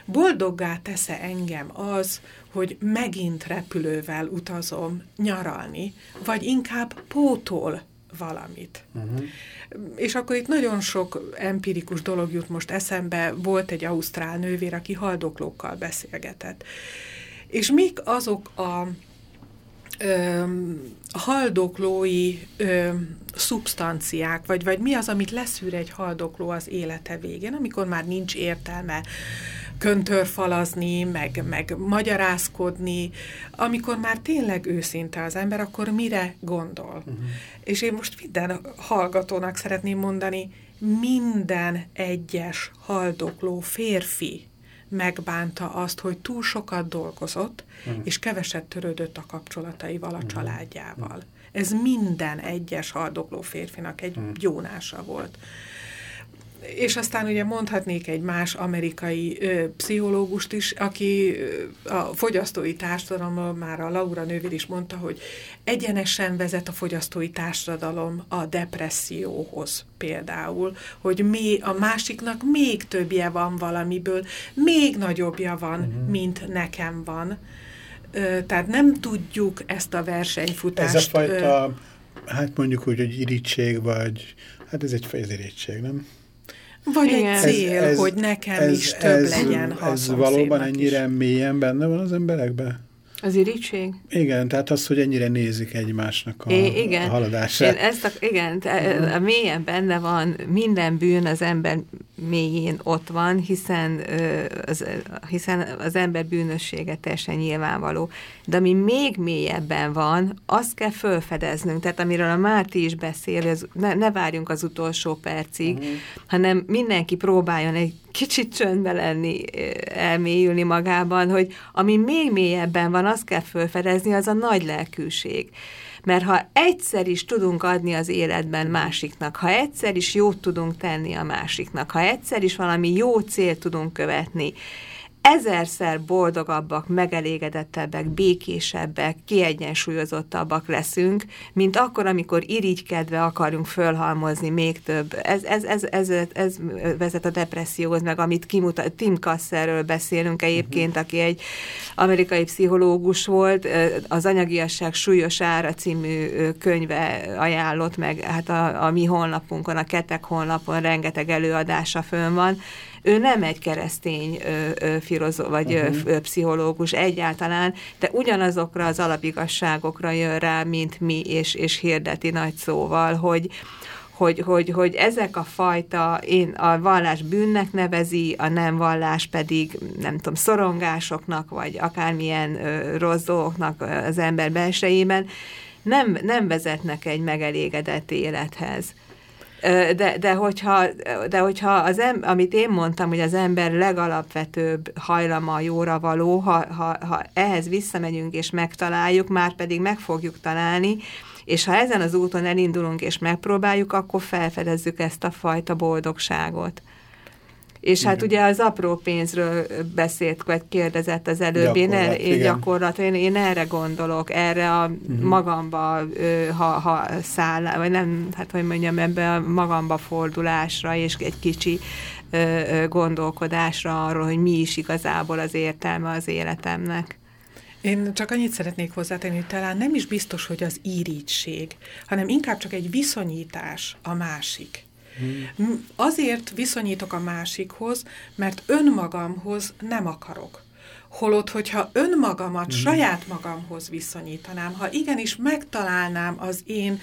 Boldoggá tesze engem az, hogy megint repülővel utazom nyaralni, vagy inkább pótol valamit. Uh-huh. És akkor itt nagyon sok empirikus dolog jut most eszembe. Volt egy ausztrál nővér, aki haldoklókkal beszélgetett. És mik azok a ö, haldoklói ö, szubstanciák, vagy, vagy mi az, amit leszűr egy haldokló az élete végén, amikor már nincs értelme köntörfalazni, meg, meg magyarázkodni, amikor már tényleg őszinte az ember, akkor mire gondol? Uh-huh. És én most minden hallgatónak szeretném mondani, minden egyes haldokló férfi megbánta azt, hogy túl sokat dolgozott, uh-huh. és keveset törődött a kapcsolataival, a uh-huh. családjával. Ez minden egyes haldokló férfinak egy uh-huh. gyónása volt és aztán ugye mondhatnék egy más amerikai ö, pszichológust is, aki ö, a fogyasztói társadalommal már a Laura nővér is mondta, hogy egyenesen vezet a fogyasztói társadalom a depresszióhoz például, hogy mi, a másiknak még többje van valamiből, még nagyobbja van, uh-huh. mint nekem van. Ö, tehát nem tudjuk ezt a versenyfutást... Ez a fajta, ö, hát mondjuk úgy, hogy irítség, vagy hát ez egy irítség, nem? Vagy Igen. egy cél, ez, ez, hogy nekem ez, is több ez, legyen, ha Ez valóban ennyire is. mélyen benne van az emberekben? Az irítség? Igen, tehát az, hogy ennyire nézik egymásnak a, é, igen. a haladását. Én ezt a, igen, a mélyen benne van, minden bűn az ember mélyén ott van, hiszen az, hiszen az ember bűnössége teljesen nyilvánvaló. De ami még mélyebben van, azt kell felfedeznünk. Tehát amiről a Márti is beszél, az, ne, ne várjunk az utolsó percig, uh-huh. hanem mindenki próbáljon egy kicsit csöndbe lenni, elmélyülni magában, hogy ami még mélyebben van, azt kell felfedezni, az a nagy lelkűség. Mert ha egyszer is tudunk adni az életben másiknak, ha egyszer is jót tudunk tenni a másiknak, ha egyszer is valami jó célt tudunk követni, ezerszer boldogabbak, megelégedettebbek, békésebbek, kiegyensúlyozottabbak leszünk, mint akkor, amikor irigykedve akarunk fölhalmozni még több. Ez, ez, ez, ez, ez vezet a depresszióhoz, meg amit kimutat, Tim Kasserről beszélünk egyébként, uh-huh. aki egy amerikai pszichológus volt, az Anyagiasság súlyos ára című könyve ajánlott meg, hát a, a mi honlapunkon, a Ketek honlapon rengeteg előadása fönn van, ő nem egy keresztény ö, ö, filozó, vagy uh-huh. ö, pszichológus egyáltalán, de ugyanazokra az alapigasságokra jön rá, mint mi, és, és hirdeti nagy szóval, hogy, hogy, hogy, hogy ezek a fajta, én a vallás bűnnek nevezi, a nem vallás pedig, nem tudom, szorongásoknak, vagy akármilyen ö, rossz dolgoknak az ember belsejében, nem, nem vezetnek egy megelégedett élethez. De, de, hogyha, de hogyha az em, amit én mondtam, hogy az ember legalapvetőbb hajlama a jóra való, ha, ha, ha ehhez visszamegyünk és megtaláljuk, már pedig meg fogjuk találni, és ha ezen az úton elindulunk és megpróbáljuk, akkor felfedezzük ezt a fajta boldogságot. És hát ugye az apró pénzről beszélt, vagy kérdezett az előbb, Gyakorlat, én, én gyakorlat, én, én erre gondolok, erre a uh-huh. magamba, ha, ha száll, vagy nem, hát hogy mondjam, ebbe a magamba fordulásra, és egy kicsi gondolkodásra arról, hogy mi is igazából az értelme az életemnek. Én csak annyit szeretnék hozzátenni, hogy talán nem is biztos, hogy az írítség, hanem inkább csak egy viszonyítás a másik. Hmm. Azért viszonyítok a másikhoz, mert önmagamhoz nem akarok. Holott, hogyha önmagamat hmm. saját magamhoz viszonyítanám, ha igenis megtalálnám az én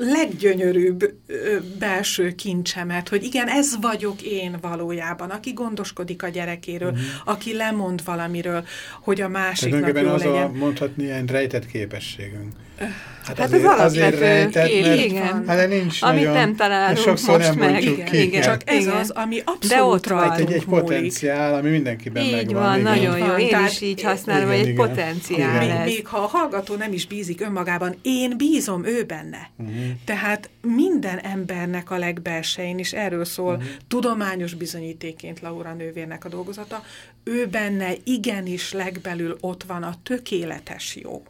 leggyönyörűbb ö, belső kincsemet, hogy igen, ez vagyok én valójában, aki gondoskodik a gyerekéről, uh-huh. aki lemond valamiről, hogy a másiknak jó az legyen. A, mondhatni ilyen rejtett képességünk. Hát, hát azért, az alapvető, rejtett, mert, igen. Hát nincs Amit nagyon, nem találunk sokszor most nem meg. Igen, ki. Igen. Csak ez igen. az, ami abszolút De ott. Egy, egy potenciál, ami mindenkiben így megvan. Van, igen. nagyon jó. Én Tehát, is így használom, hogy egy igen. potenciál igen. Még, még ha a hallgató nem is bízik önmagában, én bízom ő benne. Uh mhm. -huh. Tehát minden embernek a legbelsein, és erről szól uh mhm. -huh. tudományos bizonyítéként Laura nővérnek a dolgozata, ő benne igenis legbelül ott van a tökéletes jó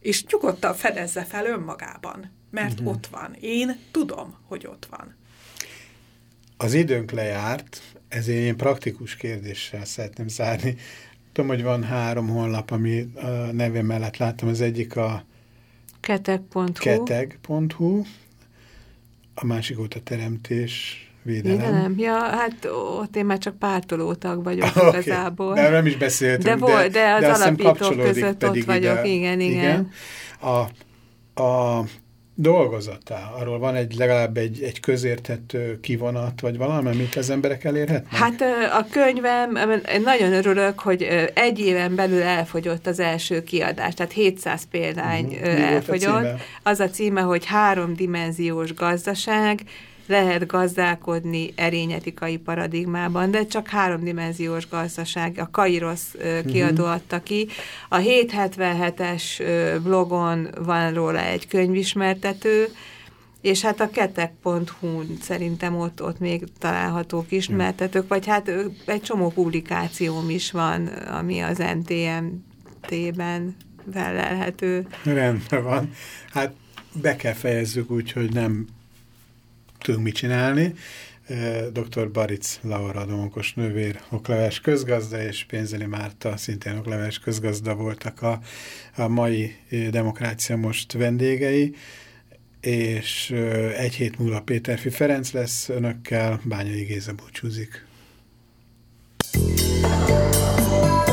és nyugodtan fedezze fel önmagában, mert uh-huh. ott van. Én tudom, hogy ott van. Az időnk lejárt, ezért én praktikus kérdéssel szeretném zárni. Tudom, hogy van három honlap, ami a nevem mellett láttam. Az egyik a keteg.hu, keteg.hu a másik volt a teremtés védelem. Védelem? Ja, hát ott én már csak pártolótag vagyok okay. igazából. De nem is beszéltünk, de, volt, de, de az de alapítók között ott vagyok, ide, igen, igen. igen. A, a dolgozata, arról van egy legalább egy, egy közérthető kivonat, vagy valami, amit az emberek elérhetnek? Hát a könyvem, nagyon örülök, hogy egy éven belül elfogyott az első kiadás, tehát 700 példány uh -huh. elfogyott. A az a címe, hogy háromdimenziós gazdaság, lehet gazdálkodni erényetikai paradigmában, de csak háromdimenziós gazdaság, a Kairos kiadó mhm. adta ki. A 777-es blogon van róla egy könyvismertető, és hát a ketek.hu szerintem ott, ott még találhatók ismertetők, vagy hát egy csomó publikációm is van, ami az NTMT-ben felelhető. Rendben van. Hát be kell fejezzük úgy, hogy nem tudunk mit csinálni. Dr. Baric Laura, domonkos nővér, okleves közgazda, és Pénzeli Márta, szintén okleves közgazda voltak a, a mai Demokrácia Most vendégei, és egy hét múlva Péterfi Ferenc lesz önökkel, Bányai Géza búcsúzik. Thank you.